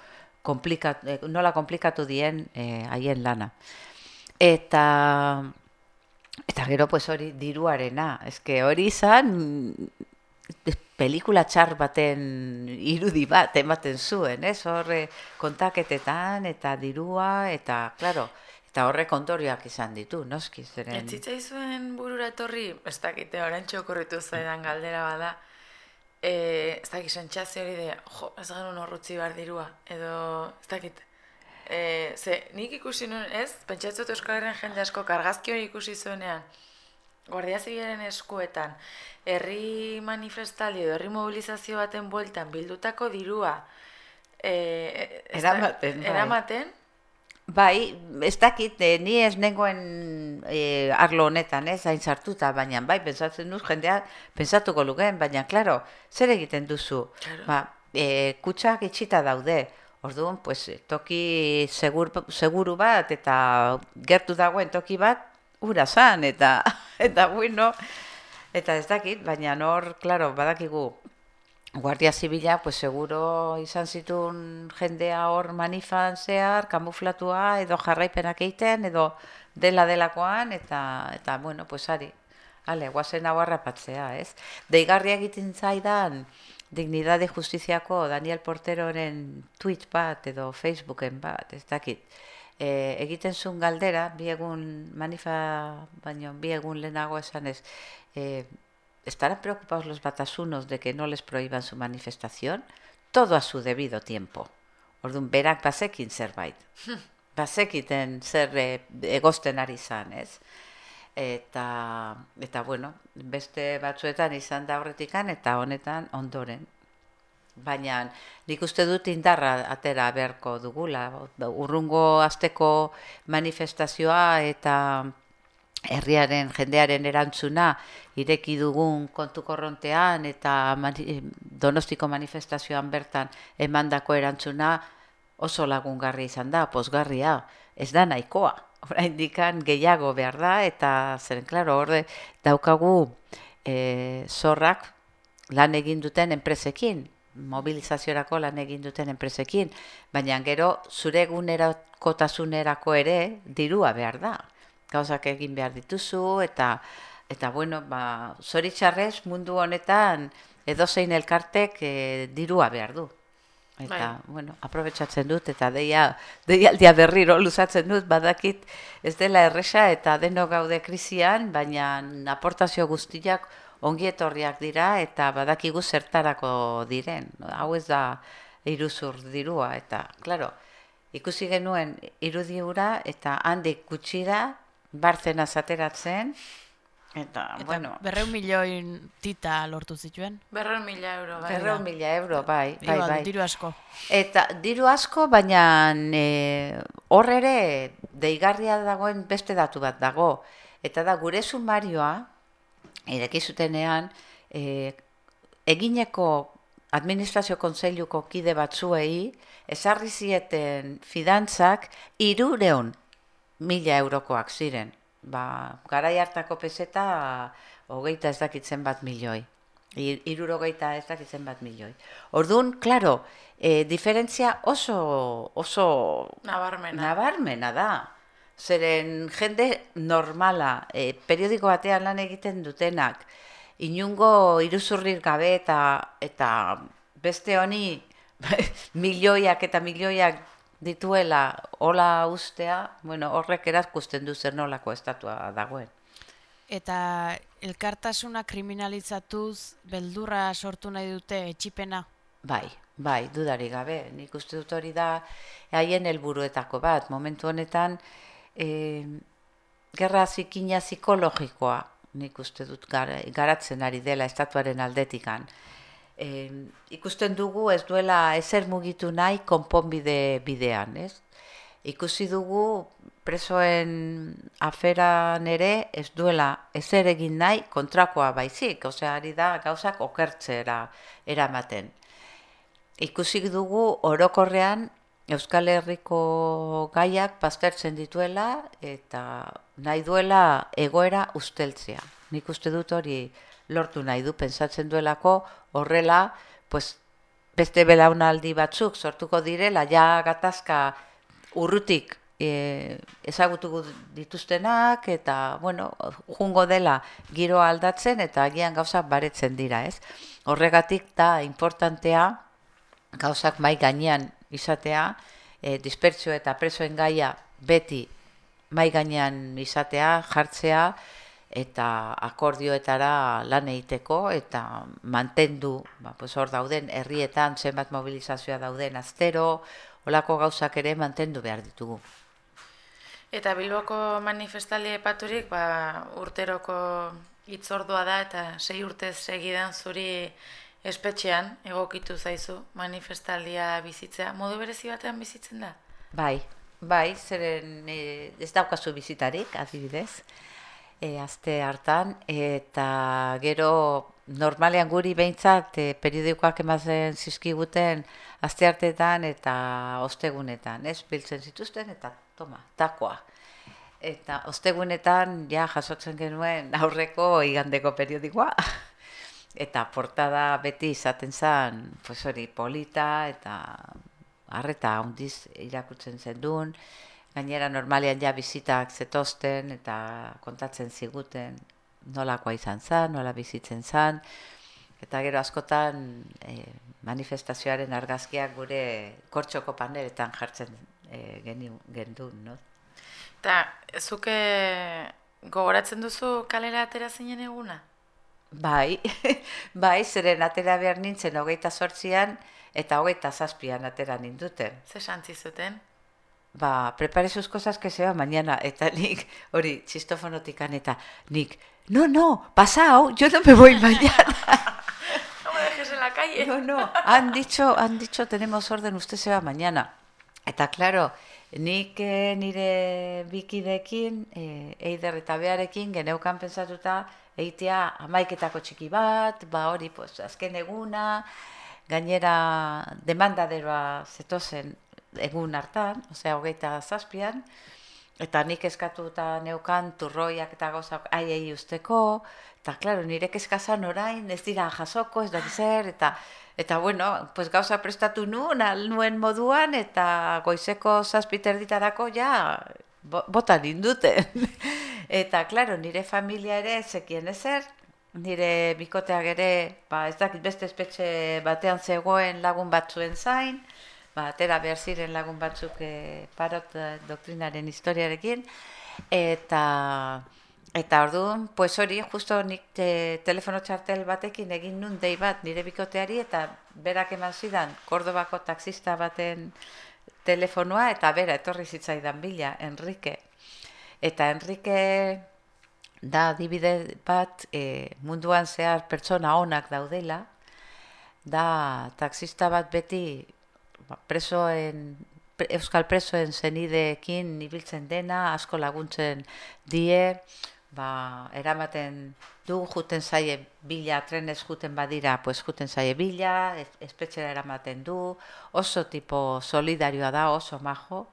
komplikatu, eh, nola komplikatu dien eh, haien lana. Eta eta gero pues hori diruarena, eske hori izan mm, pelikula txar baten irudi bat ematen zuen, ez? Horre kontaketetan eta dirua eta claro, eta horrek ondorioak izan ditu, noski zeren. Ez zitzaizuen burura etorri, ez dakite, orain txokorritu zaidan galdera bada, e, ez dakit, sentsazio hori de, jo, ez genuen horrutzi behar dirua, edo, ez dakit, e, ze, nik ikusi nuen, ez, pentsatzot Euskal Herrian jende asko kargazki hori ikusi zuenean, Guardia Zibilaren eskuetan, herri manifestaldi edo herri mobilizazio baten bueltan bildutako dirua, e, ez Eramaten, bai. eramaten, Bai, ez dakit, eh, ni ez nengoen eh, arlo honetan, ez, hain sartuta, baina bai, pentsatzen duz, jendea pentsatuko lukeen, baina, klaro, zer egiten duzu? Claro. Ba, eh, kutsak itxita daude, orduan, pues, toki segur, seguru bat, eta gertu dagoen toki bat, ura zan, eta, <laughs> eta bueno, eta ez dakit, baina nor, klaro, badakigu, Guardia Zibila, pues seguro izan zituen jendea hor manifan zehar, kamuflatua, edo jarraipenak egiten, edo dela delakoan, eta, eta bueno, pues ari, ale, guazen hau harrapatzea, ez? Deigarria egiten zaidan, Dignidade Justiziako Daniel Porteroren tweet bat, edo Facebooken bat, ez dakit. E, egiten zuen galdera, bi egun manifa, baino, bi egun lehenago esan ez, e, ¿Estarán preocupados los batasunos de que no les prohíban su manifestación? Todo a su debido tiempo. Orduan, berak bazekin zerbait. Bazekiten <laughs> zer e, egosten ari zan, ez? Eta, eta bueno, beste batzuetan izan da horretikan, eta honetan ondoren. Baina nik uste dut indarra atera beharko dugula. Urrungo asteko manifestazioa eta herriaren jendearen erantzuna ireki dugun kontu korrontean eta mani, donostiko manifestazioan bertan emandako erantzuna oso lagungarri izan da, posgarria, ez da nahikoa. Oraindikan gehiago behar da eta zeren klaro horde daukagu e, zorrak lan egin duten enpresekin, mobilizaziorako lan egin duten enpresekin, baina gero zure egunerokotasunerako ere dirua behar da gauzak egin behar dituzu eta eta bueno, ba, zoritxarrez mundu honetan edozein elkartek e, dirua behar du. Eta, Bai. bueno, aprobetsatzen dut, eta deia, deialdia berriro luzatzen dut, badakit ez dela erresa, eta deno gaude krisian, baina aportazio guztiak ongi etorriak dira, eta badakigu zertarako diren. Hau ez da iruzur dirua, eta, klaro, ikusi genuen irudi hura, eta handik gutxira, bartzena zateratzen, eta, Eta bueno, berreun milioi tita lortu zituen. Berreun mila euro, bai. berreun mila euro, bai, bai, bai. Diru asko. Eta diru asko, baina e, hor ere deigarria dagoen beste datu bat dago. Eta da gure sumarioa, ireki zutenean, e, egineko administrazio kontseiluko kide batzuei, esarri zieten fidantzak irureun mila eurokoak ziren. Ba, garai hartako peseta hogeita ez dakitzen bat milioi. Ir- Hirurogeita ez dakitzen bat milioi. Orduan, klaro, e, diferentzia oso, oso Nabarmena. nabarmena da. Zeren jende normala, e, periodiko batean lan egiten dutenak, inungo iruzurrir gabe eta, eta beste honi <laughs> milioiak eta milioiak dituela hola ustea, bueno, horrek erakusten du zer nolako estatua dagoen. Eta elkartasuna kriminalizatuz beldurra sortu nahi dute etxipena. Bai, bai, dudari gabe. Nik uste dut hori da haien helburuetako bat. Momentu honetan, e, gerra zikina psikologikoa nik uste dut gara- garatzen ari dela estatuaren aldetikan. E, ikusten dugu ez duela ezer mugitu nahi konponbide bidean, ez? Ikusi dugu presoen aferan ere ez duela ezer egin nahi kontrakoa baizik, osea ari da gauzak okertzera eramaten. Ikusi dugu orokorrean Euskal Herriko gaiak baztertzen dituela eta nahi duela egoera usteltzea. Nik uste dut hori lortu nahi du, pentsatzen duelako horrela, pues, beste belaunaldi batzuk sortuko direla, ja gatazka urrutik e, ezagutuko dituztenak eta bueno, jungo dela giroa aldatzen eta agian gauzak baretzen dira, ez? Horregatik da importantea gauzak mai gainean izatea, e, dispertsio eta presoen gaia beti mai gainean izatea, jartzea eta akordioetara lan egiteko eta mantendu, ba, pues hor dauden herrietan zenbat mobilizazioa dauden astero, olako gauzak ere mantendu behar ditugu. Eta Bilboko manifestaldi epaturik, ba, urteroko hitzordua da eta sei urtez segidan zuri espetxean egokitu zaizu manifestaldia bizitzea. Modu berezi batean bizitzen da? Bai, bai, zeren e, ez daukazu bizitarik, adibidez, e, aste hartan, eta gero normalean guri behintzat e, periodikoak ematen zizkiguten aste hartetan eta ostegunetan, ez biltzen zituzten, eta toma, takoa. Eta ostegunetan ja jasotzen genuen aurreko igandeko periodikoa. <laughs> Eta portada beti izaten zen, pues hori, polita eta harreta handiz irakurtzen zen duen. Gainera normalean ja bizitak zetozten eta kontatzen ziguten nolakoa izan zen, nola bizitzen zen. Eta gero askotan eh, manifestazioaren argazkiak gure kortxoko paneretan jartzen eh, geniu, gendun, no? Eta zuke gogoratzen duzu kalera atera zinen eguna? Bai, <laughs> bai, zeren atera behar nintzen hogeita sortzian eta hogeita zazpian atera ninduten. Ze santzi zuten? Ba, prepare sus cosas que se va mañana. Eta nik, hori, txistofonotikan eta nik, no, no, pasao, yo no me voy <laughs> mañana. No me dejes en la calle. No, no, han dicho, han dicho, tenemos orden, usted se va mañana. Eta, claro, nik eh, nire bikidekin, eh, eider eta bearekin, geneukan pensatuta, eitea amaiketako txiki bat, ba hori, pues, azken eguna, gainera demandaderoa zetozen egun hartan, osea, hogeita zazpian, eta nik eskatuta neukan turroiak eta gauzak aiei usteko, eta, klaro, nire kezkazan orain, ez dira jasoko, ez dakit zer, eta, eta bueno, pues gauza prestatu nuen, nuen moduan, eta goizeko zazpiter ditarako ja, bo- bota ninduten. <laughs> eta, klaro, nire familia ere zekien ezer, nire bikoteak ere, ba, ez dakit beste espetxe batean zegoen lagun batzuen zain, ba, atera behar ziren lagun batzuk e, parot eh, doktrinaren historiarekin, eta eta orduan, pues hori, justo nik te, telefono txartel batekin egin nun dei bat nire bikoteari, eta berak eman zidan, Kordobako taxista baten telefonoa, eta bera, etorri zitzaidan bila, Enrique. Eta Enrique da adibide bat e, munduan zehar pertsona onak daudela, da taxista bat beti ba, presoen, pre- euskal presoen zenideekin ibiltzen dena, asko laguntzen die, ba, eramaten du, juten zaie bila, trenez juten badira, pues juten zaie bila, es- espetxera eramaten du, oso tipo solidarioa da, oso majo,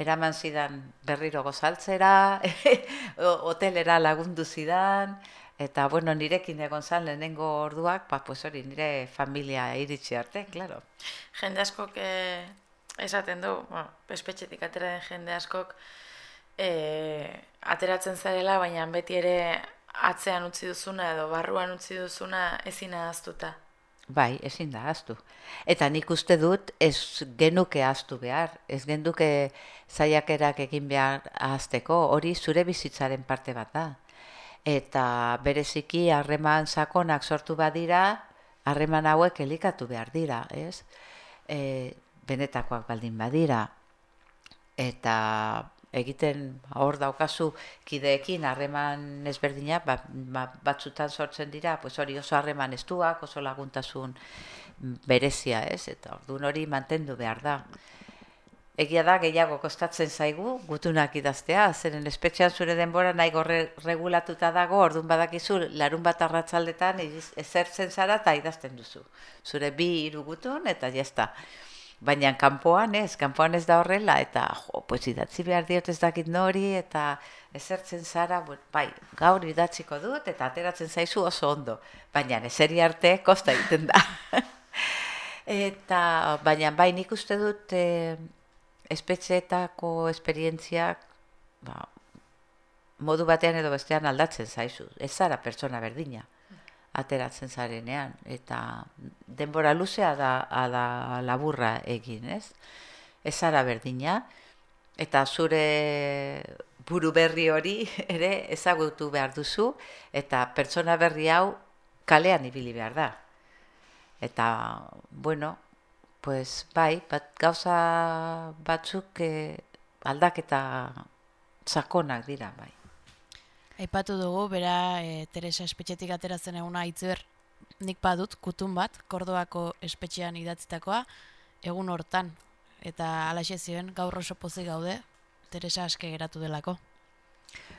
eraman zidan berriro gozaltzera, <laughs> hotelera lagundu zidan, eta bueno, nirekin egon zan lehenengo orduak, ba, pues hori, nire familia iritsi arte, claro. Jende askok eh, esaten du, bueno, espetxetik atera den jende askok eh, ateratzen zarela, baina beti ere atzean utzi duzuna edo barruan utzi duzuna ezin ahaztuta. Bai, ezin da ahaztu. Eta nik uste dut ez genuke ahaztu behar, ez genduke zaiakerak egin behar ahazteko, hori zure bizitzaren parte bat da. Eta bereziki harreman sakonak sortu badira, harreman hauek elikatu behar dira, ez? E, benetakoak baldin badira. Eta egiten hor daukazu kideekin harreman ezberdinak, ba, ba, batzutan sortzen dira, pues hori oso harreman estuak, oso laguntasun berezia, ez? Eta orduan hori mantendu behar da. Egia da gehiago kostatzen zaigu gutunak idaztea, zeren espetxean zure denbora nahi gorre regulatuta dago, orduan badakizu larun bat arratzaldetan ezertzen zara eta idazten duzu. Zure bi hiru gutun eta jazta. Baina kanpoan ez, kanpoan ez da horrela, eta jo, pues idatzi behar diot ez dakit nori, eta ezertzen zara, bai, gaur idatziko dut, eta ateratzen zaizu oso ondo. Baina eseri arte kosta egiten da. <laughs> eta, baina bai, nik uste dut eh, espetxeetako esperientziak, ba, modu batean edo bestean aldatzen zaizu. Ez zara pertsona berdina ateratzen zarenean eta denbora luzea da ada laburra egin, ez? Ez zara berdina eta zure buru berri hori <laughs> ere ezagutu behar duzu eta pertsona berri hau kalean ibili behar da. Eta, bueno, pues bai, bat, gauza batzuk eh, aldaketa sakonak dira, bai. Aipatu dugu, bera e, Teresa espetxetik ateratzen eguna itziber nik badut, kutun bat, Kordobako espetxean idatzitakoa, egun hortan. Eta alaxe zioen, gaur oso pozik gaude, Teresa aske geratu delako.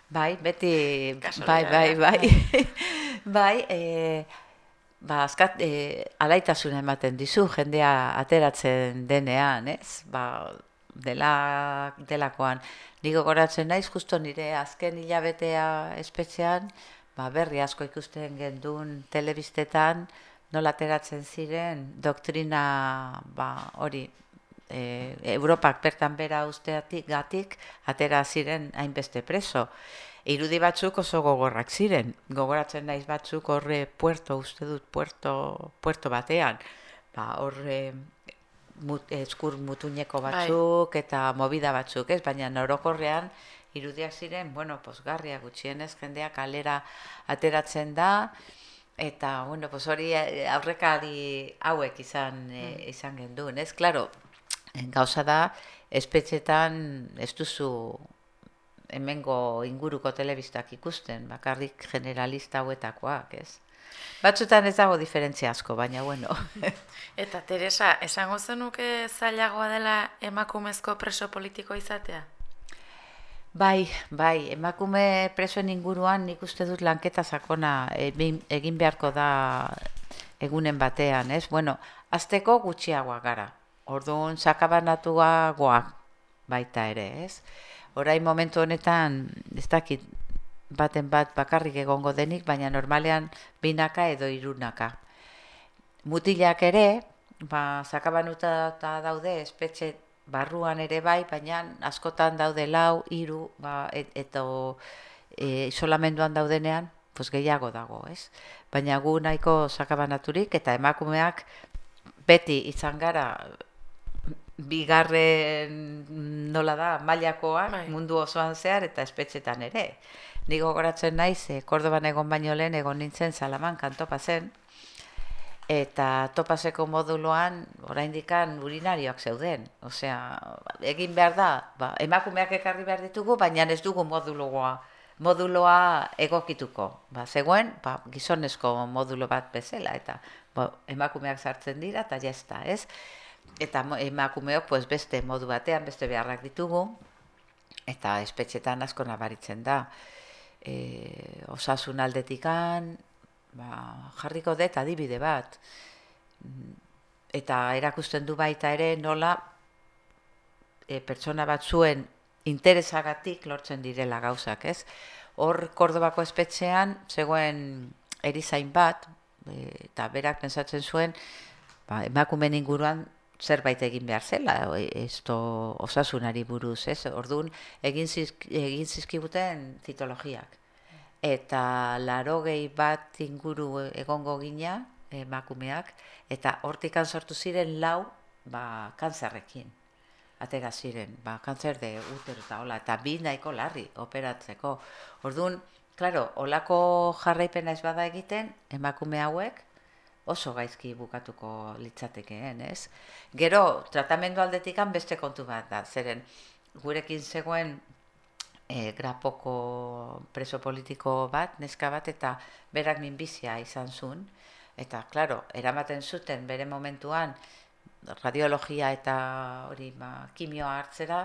Bai, beti, bai, Kasualitatea. bai, bai, <laughs> bai, e, ba, azkat, e, alaitasuna ematen dizu, jendea ateratzen denean, ez? Ba, dela, delakoan. Nigo goratzen naiz, justo nire azken hilabetea espetxean, ba, berri asko ikusten gendun telebistetan, nola ateratzen ziren, doktrina, ba, hori, e, Europak bertan bera usteatik gatik atera ziren hainbeste preso. Irudi batzuk oso gogorrak ziren. Gogoratzen naiz batzuk horre puerto, uste dut puerto, puerto batean. Ba, horre mut, eskur mutuñeko batzuk eta movida batzuk, ez? Baina orokorrean irudiak ziren, bueno, posgarria gutxienez jendea kalera ateratzen da, eta, bueno, pues hori eh, aurrekari hauek izan, eh, izan genduen, ez? Claro, gauza da, espetxetan ez duzu hemengo inguruko telebistak ikusten, bakarrik generalista hauetakoak, ez? Batzutan ez dago diferentzia asko, baina bueno. <laughs> Eta Teresa, esango zenuke zailagoa dela emakumezko preso politiko izatea? Bai, bai, emakume presoen inguruan nik uste dut lanketa sakona egin beharko da egunen batean, ez? Bueno, azteko gutxiagoa gara. Orduan sakabanatuagoak baita ere, ez? Orain momentu honetan, ez dakit, baten bat bakarrik egongo denik, baina normalean binaka edo irunaka. Mutilak ere, ba, sakabanuta daude espetxe barruan ere bai, baina askotan daude lau, hiru, ba, et, eto e, isolamenduan daudenean, pues gehiago dago, ez? Baina gu nahiko sakabanaturik eta emakumeak beti izan gara bigarren nola da mailakoak Bai. mundu osoan zehar eta espetxetan ere. Ni gogoratzen naiz, e, Kordoban egon baino lehen egon nintzen Salamankan topa zen, eta topaseko moduloan oraindikan urinarioak zeuden. Osea, egin behar da, ba, emakumeak ekarri behar ditugu, baina ez dugu moduloa moduloa egokituko. Ba, zegoen, ba, gizonezko modulo bat bezala, eta ba, emakumeak sartzen dira, eta jazta, ez? Eta emakumeok pues, beste modu batean, beste beharrak ditugu, eta espetxetan asko nabaritzen da. E, osasun aldetikan, ba, jarriko dut adibide bat. Eta erakusten du baita ere nola e, pertsona batzuen interesagatik lortzen direla gauzak, ez? Hor Kordobako espetxean zegoen erizain bat, e, eta berak pensatzen zuen, ba, emakumeen inguruan zerbait egin behar zela, esto osasunari buruz, ez? Orduan, egin, zizk, egin zizkibuten zitologiak. Eta laro gehi bat inguru egongo gina, emakumeak, eta hortikan sortu ziren lau, ba, kanzerrekin atera ziren, ba, kanzer de utero eta hola, eta bi nahiko larri operatzeko. Orduan, claro, olako jarraipena ez bada egiten, emakume hauek oso gaizki bukatuko litzatekeen, ez? Gero, tratamendu aldetikan beste kontu bat da, zeren gurekin zegoen e, grapoko preso politiko bat, neska bat, eta berak minbizia izan zuen, eta, claro, eramaten zuten bere momentuan, radiologia eta hori ba, kimioa hartzera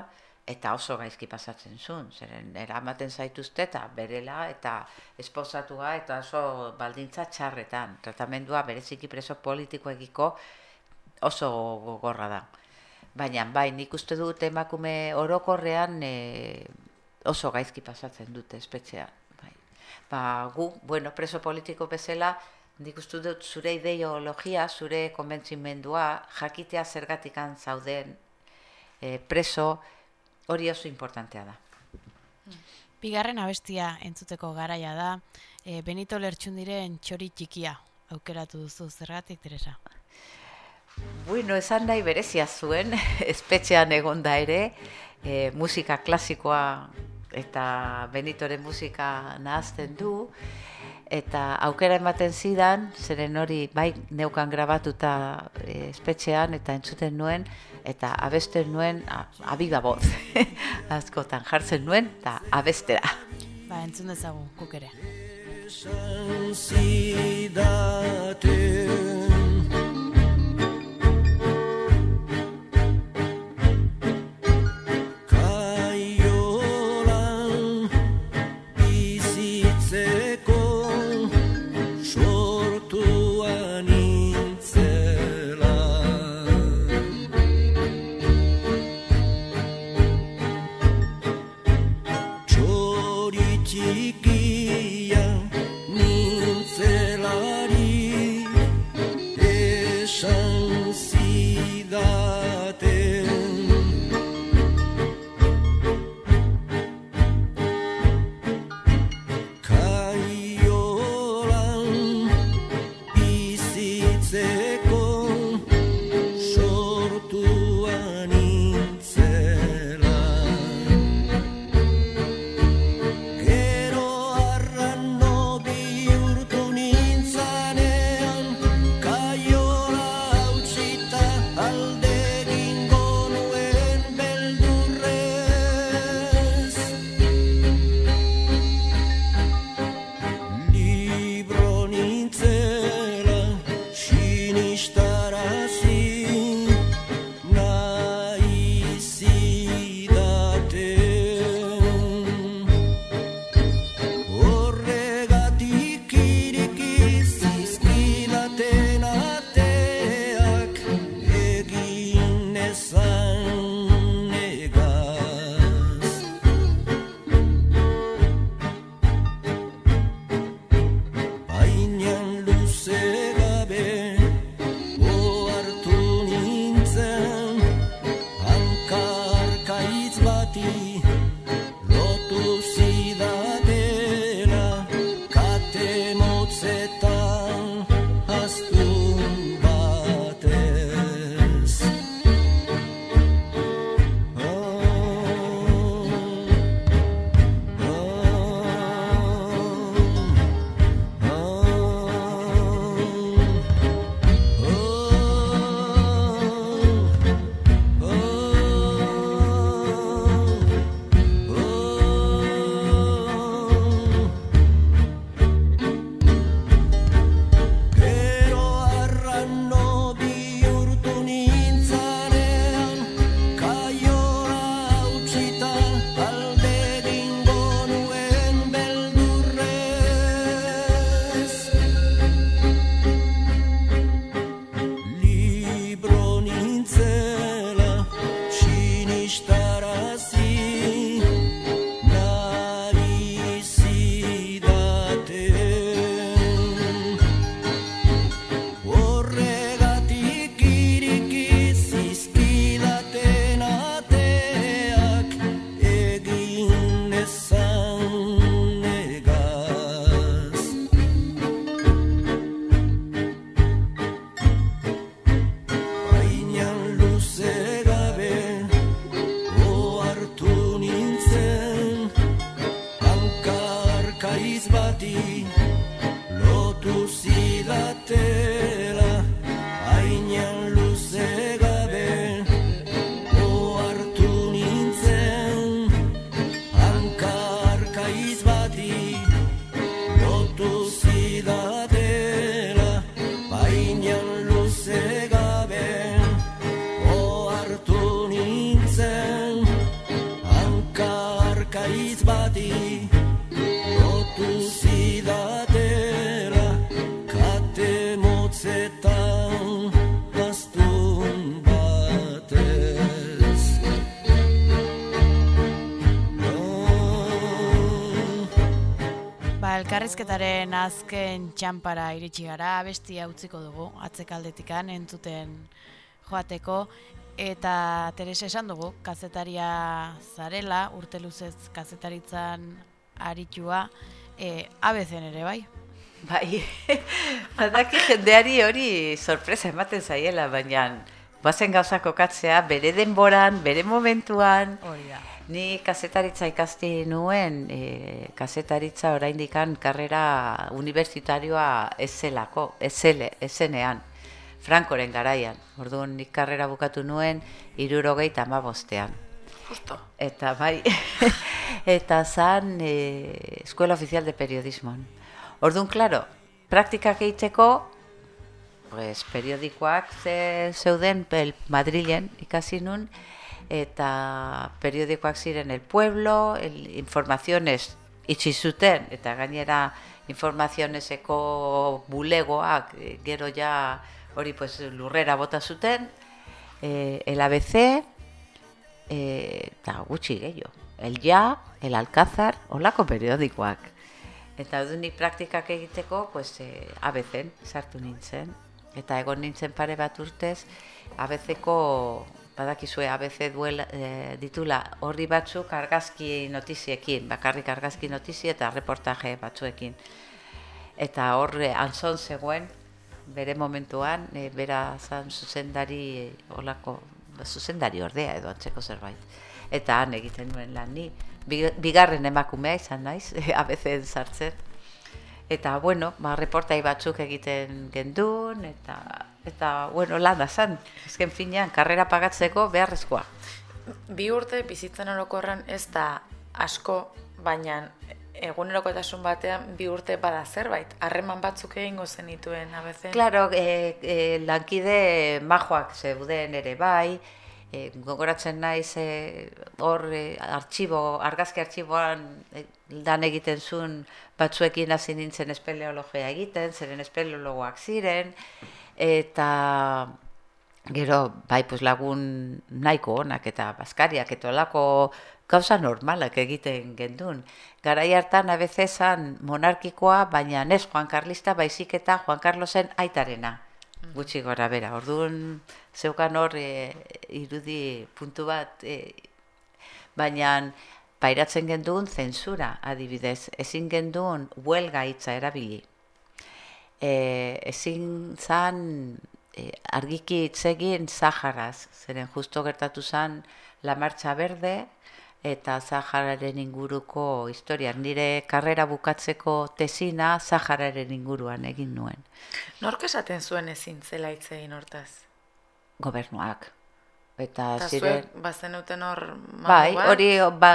eta oso gaizki pasatzen zuen, zeren eramaten zaituzte eta berela eta esposatua eta oso baldintza txarretan, tratamendua bereziki preso politikoekiko oso gogorra da. Baina bai, nik uste dut emakume orokorrean e, oso gaizki pasatzen dute espetxean. Bai. Ba, gu, bueno, preso politiko bezala, nik uste dut zure ideologia, zure konbentzimendua, jakitea zergatikan zauden e, preso, hori oso importantea da. Bigarren abestia entzuteko garaia da, e, Benito Lertxundiren txori txikia aukeratu duzu zergatik, Teresa? Bueno, esan nahi berezia zuen, <laughs> espetxean egonda ere, e, musika klasikoa eta Benitoren musika nahazten du, eta aukera ematen zidan, zeren hori bai neukan grabatuta e, espetxean eta entzuten nuen, eta abesten nuen a, abiba boz, <laughs> askotan jartzen nuen, eta abestera. Ba, entzun dezagun, guk ere. Elkarrizketaren azken txampara iritsi gara, abestia utziko dugu, atzekaldetikan entzuten joateko, eta Teresa esan dugu, kazetaria zarela, urte luzez kazetaritzan aritua, e, abezen ere bai. Bai, <laughs> badaki jendeari hori sorpresa ematen zaiela, baina bazen gauza kokatzea bere denboran, bere momentuan. Hori da. Ni kazetaritza ikasti nuen, e, kazetaritza oraindikan karrera universitarioa ez zelako, ez zele, ez zenean, Frankoren garaian. Orduan nik karrera bukatu nuen irurogeita amabostean. Justo. Eta bai, <laughs> eta zan e, Escuela Oficial de Periodismoan. Orduan, claro, praktikak egiteko, pues, periodikoak ze, zeuden el Madrilen ikasi nun, eta periodikoak ziren El Pueblo, el, informaciones itxi zuten, eta gainera informacioneseko bulegoak, eh, gero ja hori pues, lurrera bota zuten, eh, el ABC, eh, eta gutxi gehiago. El Ja, el Alcázar, holako periodikoak. Eta orduan nik praktikak egiteko, pues, eh, ABC-en sartu nintzen. Eta egon nintzen pare bat urtez, ABC-ko, badakizue ABC duela, eh, ditula horri batzuk argazki notiziekin, bakarrik argazki notizie eta reportaje batzuekin. Eta hor eh, anzon zegoen, bere momentuan, e, bera zan zuzendari, olako, zuzendari ordea edo antzeko zerbait. Eta han egiten nuen lan ni. Bi- Bigarren emakumea izan naiz, <laughs> ABC-en sartzen. Eta, bueno, ba, reportai batzuk egiten gendun, eta, eta bueno, lana zan. Ezken finean, karrera pagatzeko beharrezkoa. Bi urte bizitzen orokorran ez da asko, baina egunerokotasun batean bi urte bada zerbait. Harreman batzuk egingo zenituen abezen. Claro, e, e, lankide majoak zeuden ere bai, e, gogoratzen naiz e, hor e, artxibo, argazki artxiboan e, lan egiten zuen batzuekin hasi nintzen espeleologia egiten, zeren espeleologoak ziren, eta gero, bai, pues lagun nahiko onak eta baskariak eta olako gauza normalak egiten gendun. Garai hartan abezezan monarkikoa, baina ez Juan Carlista, baizik eta Juan Carlosen aitarena. Gutxi gora bera. Orduan zeukan hor e, irudi puntu bat, e, baina pairatzen genduen zentsura adibidez. Ezin genduen huelga hitza erabili. E, ezin zan e, argiki hitz egin Saharaz, zeren justo gertatu zan La Marcha Verde eta Sahararen inguruko historiak. Nire karrera bukatzeko tesina Sahararen inguruan egin nuen. Nork esaten zuen ezin zela hitz egin hortaz? Gobernuak. Eta Eta ziren... zuek bazenuten hor Bai, hori ba,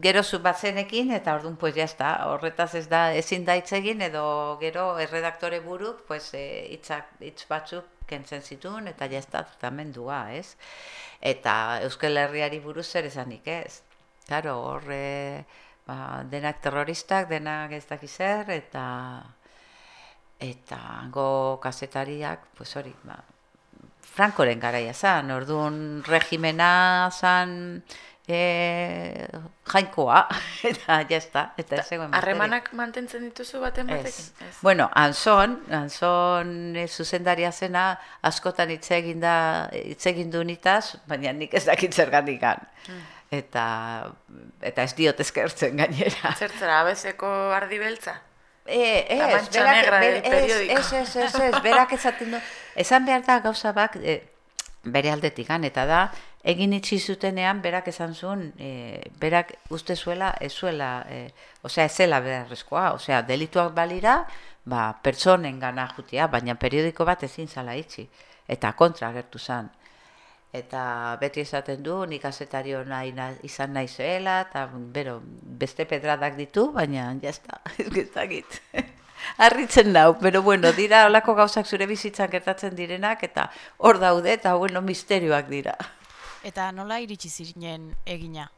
gero zu batzenekin eta orduan pues ya está, horretaz ez da ezin da hitz egin edo gero erredaktore buruk pues eh, hitzak hitz batzuk kentzen zituen eta ja está tratamendua, ez? Eta Euskal Herriari buruz zer esanik ez. Claro, hor eh, ba, denak terroristak, denak ez dakiz zer eta eta hango kazetariak, pues hori, ba, Frankoren garaia zan, orduan regimena zan e, jainkoa, <laughs> eta jazta, eta ez besterik. Harremanak mantentzen dituzu baten Ez. batekin? Ez. Bueno, Anson, Anson e, zuzendaria zena, askotan hitz egin da, hitz egin du nitaz, baina nik ez dakit zergandikan. Hmm. Eta, eta ez diot eskertzen gainera. Zertzera, abezeko ardi beltza? E, ez, La mancha berak- negra ber- ez. Ez, ez, ez, ez, berak esaten du. Esan behar da gauza bak, e, bere aldetikan, eta da, egin itxi zutenean, berak esan zuen, e, berak uste zuela, ez zuela, e, osea, ez zela beharrezkoa, osea, delituak balira, ba, pertsonen gana jutia, baina periodiko bat ezin zala itxi, eta kontra agertu zan. Eta beti esaten du, nik azetario nahi na, izan nahi zela, eta bero, beste pedradak ditu, baina jazta, <laughs> ez dakit. <laughs> Arritzen nau, pero bueno, dira olako gauzak zure bizitzan gertatzen direnak, eta hor daude, eta bueno, misterioak dira. Eta nola iritsi zinen egina?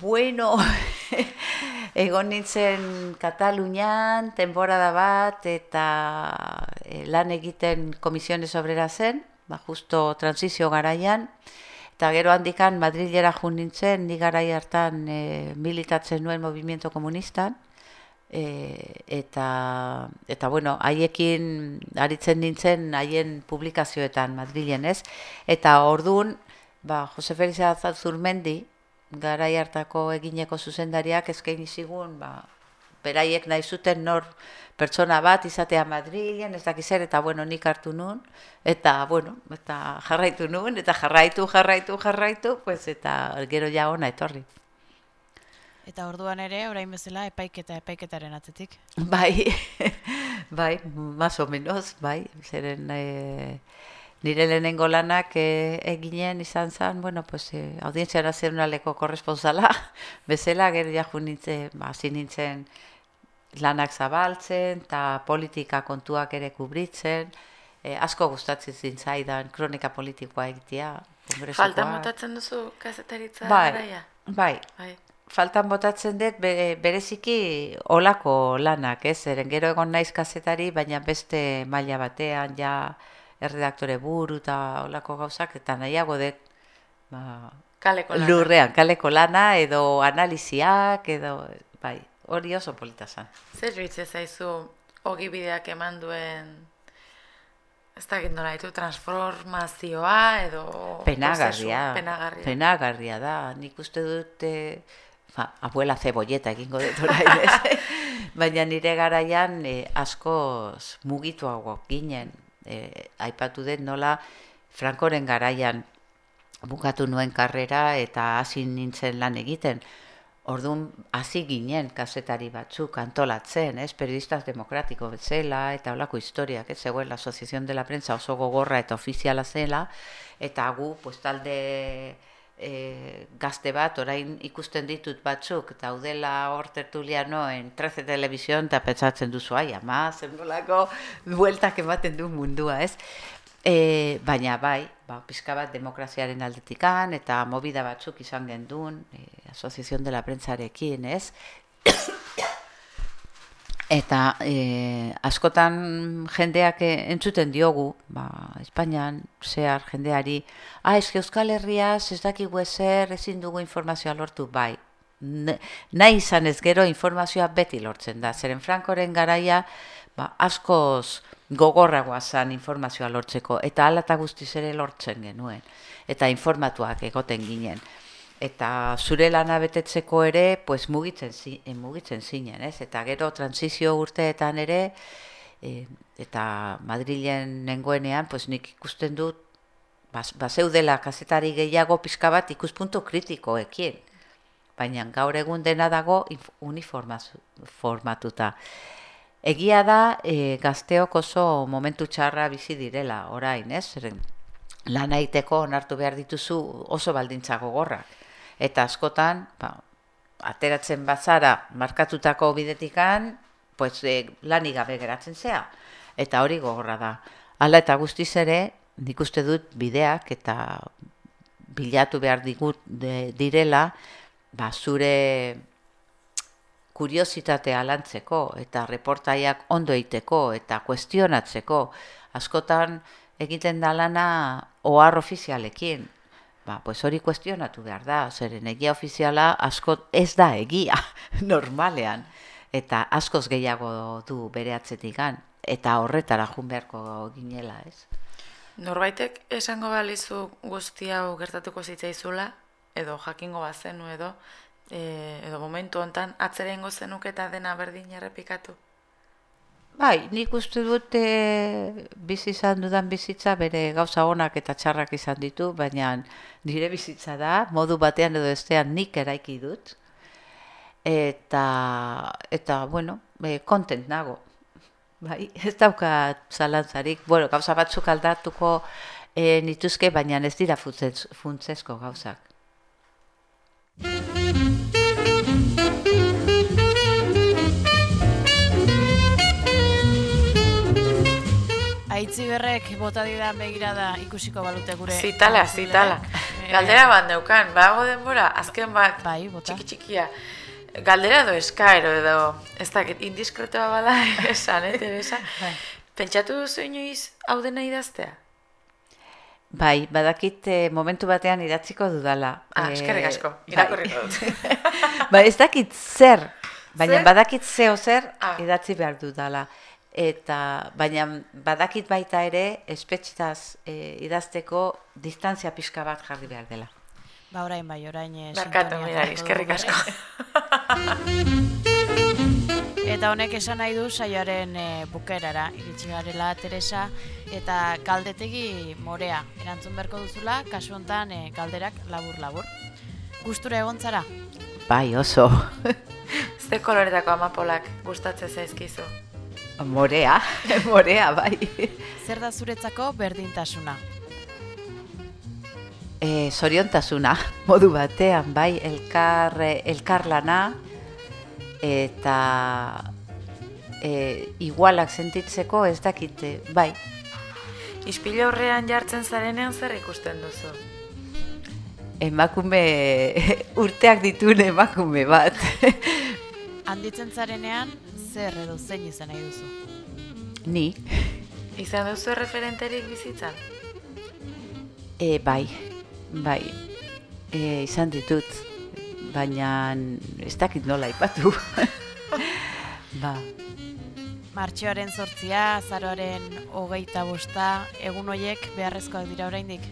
Bueno, <laughs> egon nintzen Katalunian, temporada bat, eta eh, lan egiten komisiones obrera zen, ba, justo transizio garaian, eta gero handikan Madrilera jun nintzen, ni garai hartan eh, militatzen nuen movimiento komunistan, e, eta, eta bueno, haiekin aritzen nintzen haien publikazioetan Madrilen ez, eta orduan, ba, Jose Felix Zurmendi, garai hartako egineko zuzendariak eskaini zigun, ba, beraiek nahi zuten nor pertsona bat izatea Madrilen, ez dakiz zer, eta bueno, nik hartu nun, eta bueno, eta jarraitu nun, eta jarraitu, jarraitu, jarraitu, pues, eta gero ja ona etorri. Eta orduan ere, orain bezala, epaiketa epaiketaren atzetik. Bai, <laughs> bai, más o menos, bai, zeren e, nire lehenengo lanak e, eginen izan zen, bueno, pues, e, audientzia nazionaleko korresponsala, <laughs> bezala, gero jaju nintzen, ba, nintzen lanak zabaltzen, eta politika kontuak ere kubritzen, e, asko gustatzen zintzaidan kronika politikoa egitea, kongresukoa. Falta motatzen duzu kazetaritza Bai, garaia? bai, Bai. faltan botatzen dut be- bereziki olako lanak, ez? Zeren gero egon naiz kazetari, baina beste maila batean ja erredaktore buru eta olako gauzak, eta nahiago dut ba, Kaleko lana. lurrean, kaleko lana, edo analiziak, edo, bai, hori oso polita zen. Zer iruditzen zaizu ogibideak eman duen ez dakit nola ditu, transformazioa edo Penagarria, prozesu, penagarria. penagarria da, nik uste dut, eh, ba, abuela zebolleta egingo dut orain, ez? <laughs> Baina nire garaian eh, askoz mugituago ginen, eh, aipatu dut nola Frankoren garaian bukatu nuen karrera eta hasi nintzen lan egiten. Orduan hasi ginen kazetari batzuk antolatzen, ez, periodistas demokratiko bezala eta holako historiak, ez zegoen la Asociación de la Prensa oso gogorra eta ofiziala zela eta gu pues talde e, gazte bat orain ikusten ditut batzuk daudela hor tertulianoen 13 telebizion eta pentsatzen duzu ai ama zer nolako bueltak ematen du mundua, ez? E, baina bai, ba, pizka bat demokraziaren aldetikan eta movida batzuk izan gendun, e, Asociación de la Prentzarekin, ez? <coughs> Eta e, askotan jendeak eh, entzuten diogu, ba, Espainian, zehar jendeari, ah, eske Euskal Herriaz ez dakigu ezer, ezin dugu informazioa lortu, bai. Nahi izan ez gero informazioa beti lortzen da, zeren Frankoren garaia, ba, askoz gogorragoa zan informazioa lortzeko, eta hala eta guztiz ere lortzen genuen, eta informatuak egoten ginen eta zure lana betetzeko ere pues mugitzen zi, eh, mugitzen zinen, ez? Eta gero transizio urteetan ere eh, eta Madrilen nengoenean pues nik ikusten dut bas, bazeudela kazetari gehiago pizka bat ikuspuntu kritikoekin. Baina gaur egun dena dago inf- uniformaz- formatuta. Egia da e, gazteok oso momentu txarra bizi direla orain, ez? Lan egiteko onartu behar dituzu oso baldintza gogorrak. Eta askotan, ba, ateratzen bazara markatutako bidetikan, pues, e, lanik gabe geratzen zea. Eta hori gogorra da. Hala eta guztiz ere, nik uste dut bideak eta bilatu behar digut de, direla, ba, zure kuriositatea lantzeko eta reportaiak ondo egiteko eta kuestionatzeko askotan egiten da lana ohar ofizialekin. Ba, pues hori kuestionatu behar da, zeren egia ofiziala asko ez da egia <laughs> normalean eta askoz gehiago du bere atzetikan eta horretara jun beharko ginela, ez? Norbaitek esango balizu guzti hau gertatuko zitzaizula, edo jakingo bazenu edo, e, edo momentu hontan atzera ingo zenuke eta dena berdin errepikatu. Bai, nik uste dut e, bizi izan dudan bizitza bere gauza onak eta txarrak izan ditu, baina nire bizitza da, modu batean edo bestean nik eraiki dut. Eta, eta bueno, e, content nago. Bai, <laughs> ez daukat zalantzarik. Bueno, gauza batzuk aldatuko e, nituzke, baina ez dira funtsezko gauzak. Aitzi berrek bota didan begirada ikusiko balute gure. Zitala, zitala. Eh, Galdera bat neukan, bago denbora, azken bat, Bai, txiki txikia. Galdera edo eskaero edo, ez dakit, indiskretoa bada <laughs> esan, eh, Teresa? Bai. Pentsatu duzu inoiz hau dena idaztea? Bai, badakit eh, momentu batean idatziko dudala. Ah, Eh, eskerrik asko, bai. irakurriko dut. <laughs> ba, ez dakit zer Baina Zer? badakit zeo zer Ah. idatzi behar dudala. Eta, baina badakit baita ere, espetxetaz e, idazteko distantzia pixka bat jarri behar dela. Ba, orain bai, orain eh, Barkatu, jarriko eskerrik asko. <laughs> Eta honek esan nahi du saioaren e, bukerara, iritsi garela Teresa, eta galdetegi morea. Erantzun berko duzula, kasu hontan e, galderak labur-labur. Gustura egon zara? Bai, oso. <laughs> Ze koloretako amapolak gustatzen zaizkizu? Morea, <laughs> morea, bai. Zer da zuretzako berdintasuna? E, zoriontasuna, <laughs> modu batean, bai, elkar, elkarlana, eta e, igualak sentitzeko ez dakite, bai, Ispilo aurrean jartzen zarenean zer ikusten duzu? emakume, <laughs> urteak dituen emakume bat. Handitzen zarenean, zer edo zein izan nahi duzu? Ni, Izan duzu referenterik bizitzan? e, bai, bai, e, izan ditut, baina ez dakit nola ipatu. <laughs> ba, Martxoaren sortzia, azaroaren hogeita bosta, egun hoiek beharrezkoak dira oraindik.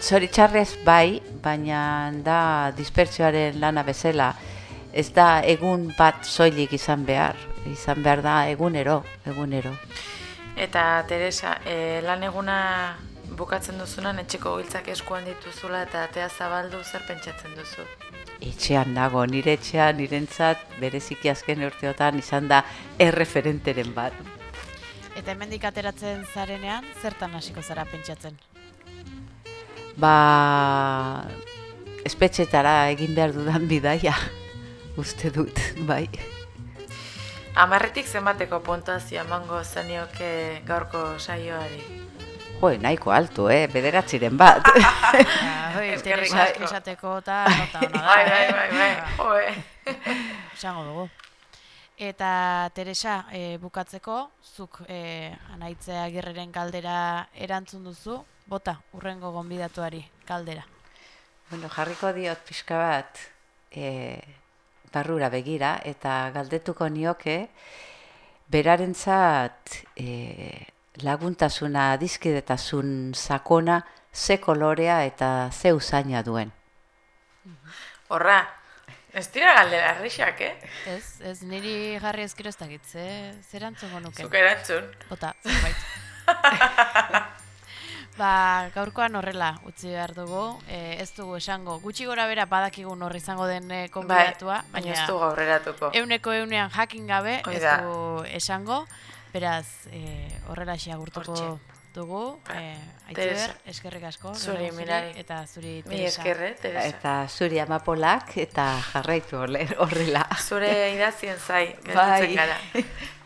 Zoritxarrez bai, baina da dispertsioaren lana bezala, ez da egun bat soilik izan behar, izan behar da egunero, egunero. Eta Teresa, e, lan eguna bukatzen duzunan etxeko giltzak eskuan dituzula eta atea zabaldu zer pentsatzen duzu? Etxean dago, nire etxean, nirentzat, bereziki azken urteotan izan da erreferenteren bat. Eta hemendik ateratzen zarenean, zertan hasiko zara pentsatzen? Ba, espetxetara egin behar dudan bidaia, uste dut, bai. Amarretik zenbateko puntuazio emango zenioke gaurko saioari? Jo, nahiko alto, eh? bederatziren bat. Ja, <laughs> hoi, Eskerrik asko. esateko eta nota ona da. Bai, bai, eh? bai, bai, joe. Esango dugu. Eta Teresa, e, bukatzeko, zuk e, anaitze agirreren galdera erantzun duzu, bota, urrengo gonbidatuari galdera. Bueno, jarriko diot pixka bat e, barrura begira eta galdetuko nioke berarentzat e, laguntasuna, dizkidetasun sakona, ze kolorea eta ze usaina duen. Horra, ez dira galdera errexak, eh? Ez, ez niri jarri ezkero ez dakit, ze, zer antzungo nuke. Zuk erantzun. Bota, zerbait. <laughs> ba, gaurkoan horrela utzi behar dugu, e, ez dugu esango, gutxi gora bera badakigun horri izango den e, Bai, konbidatua, baina ez dugu aurreratuko. euneko eunean jakin gabe ez dugu esango, beraz e, horrela agurtuko Hortxe. dugu, Ba, e, Aitziber, eskerrik asko, zuri, Mirari. eta zuri Mi Teresa. eskerre, Teresa. Eta zuri amapolak eta jarraitu horrela. Zure idazien zai, Bai. gelditzen gara. <laughs>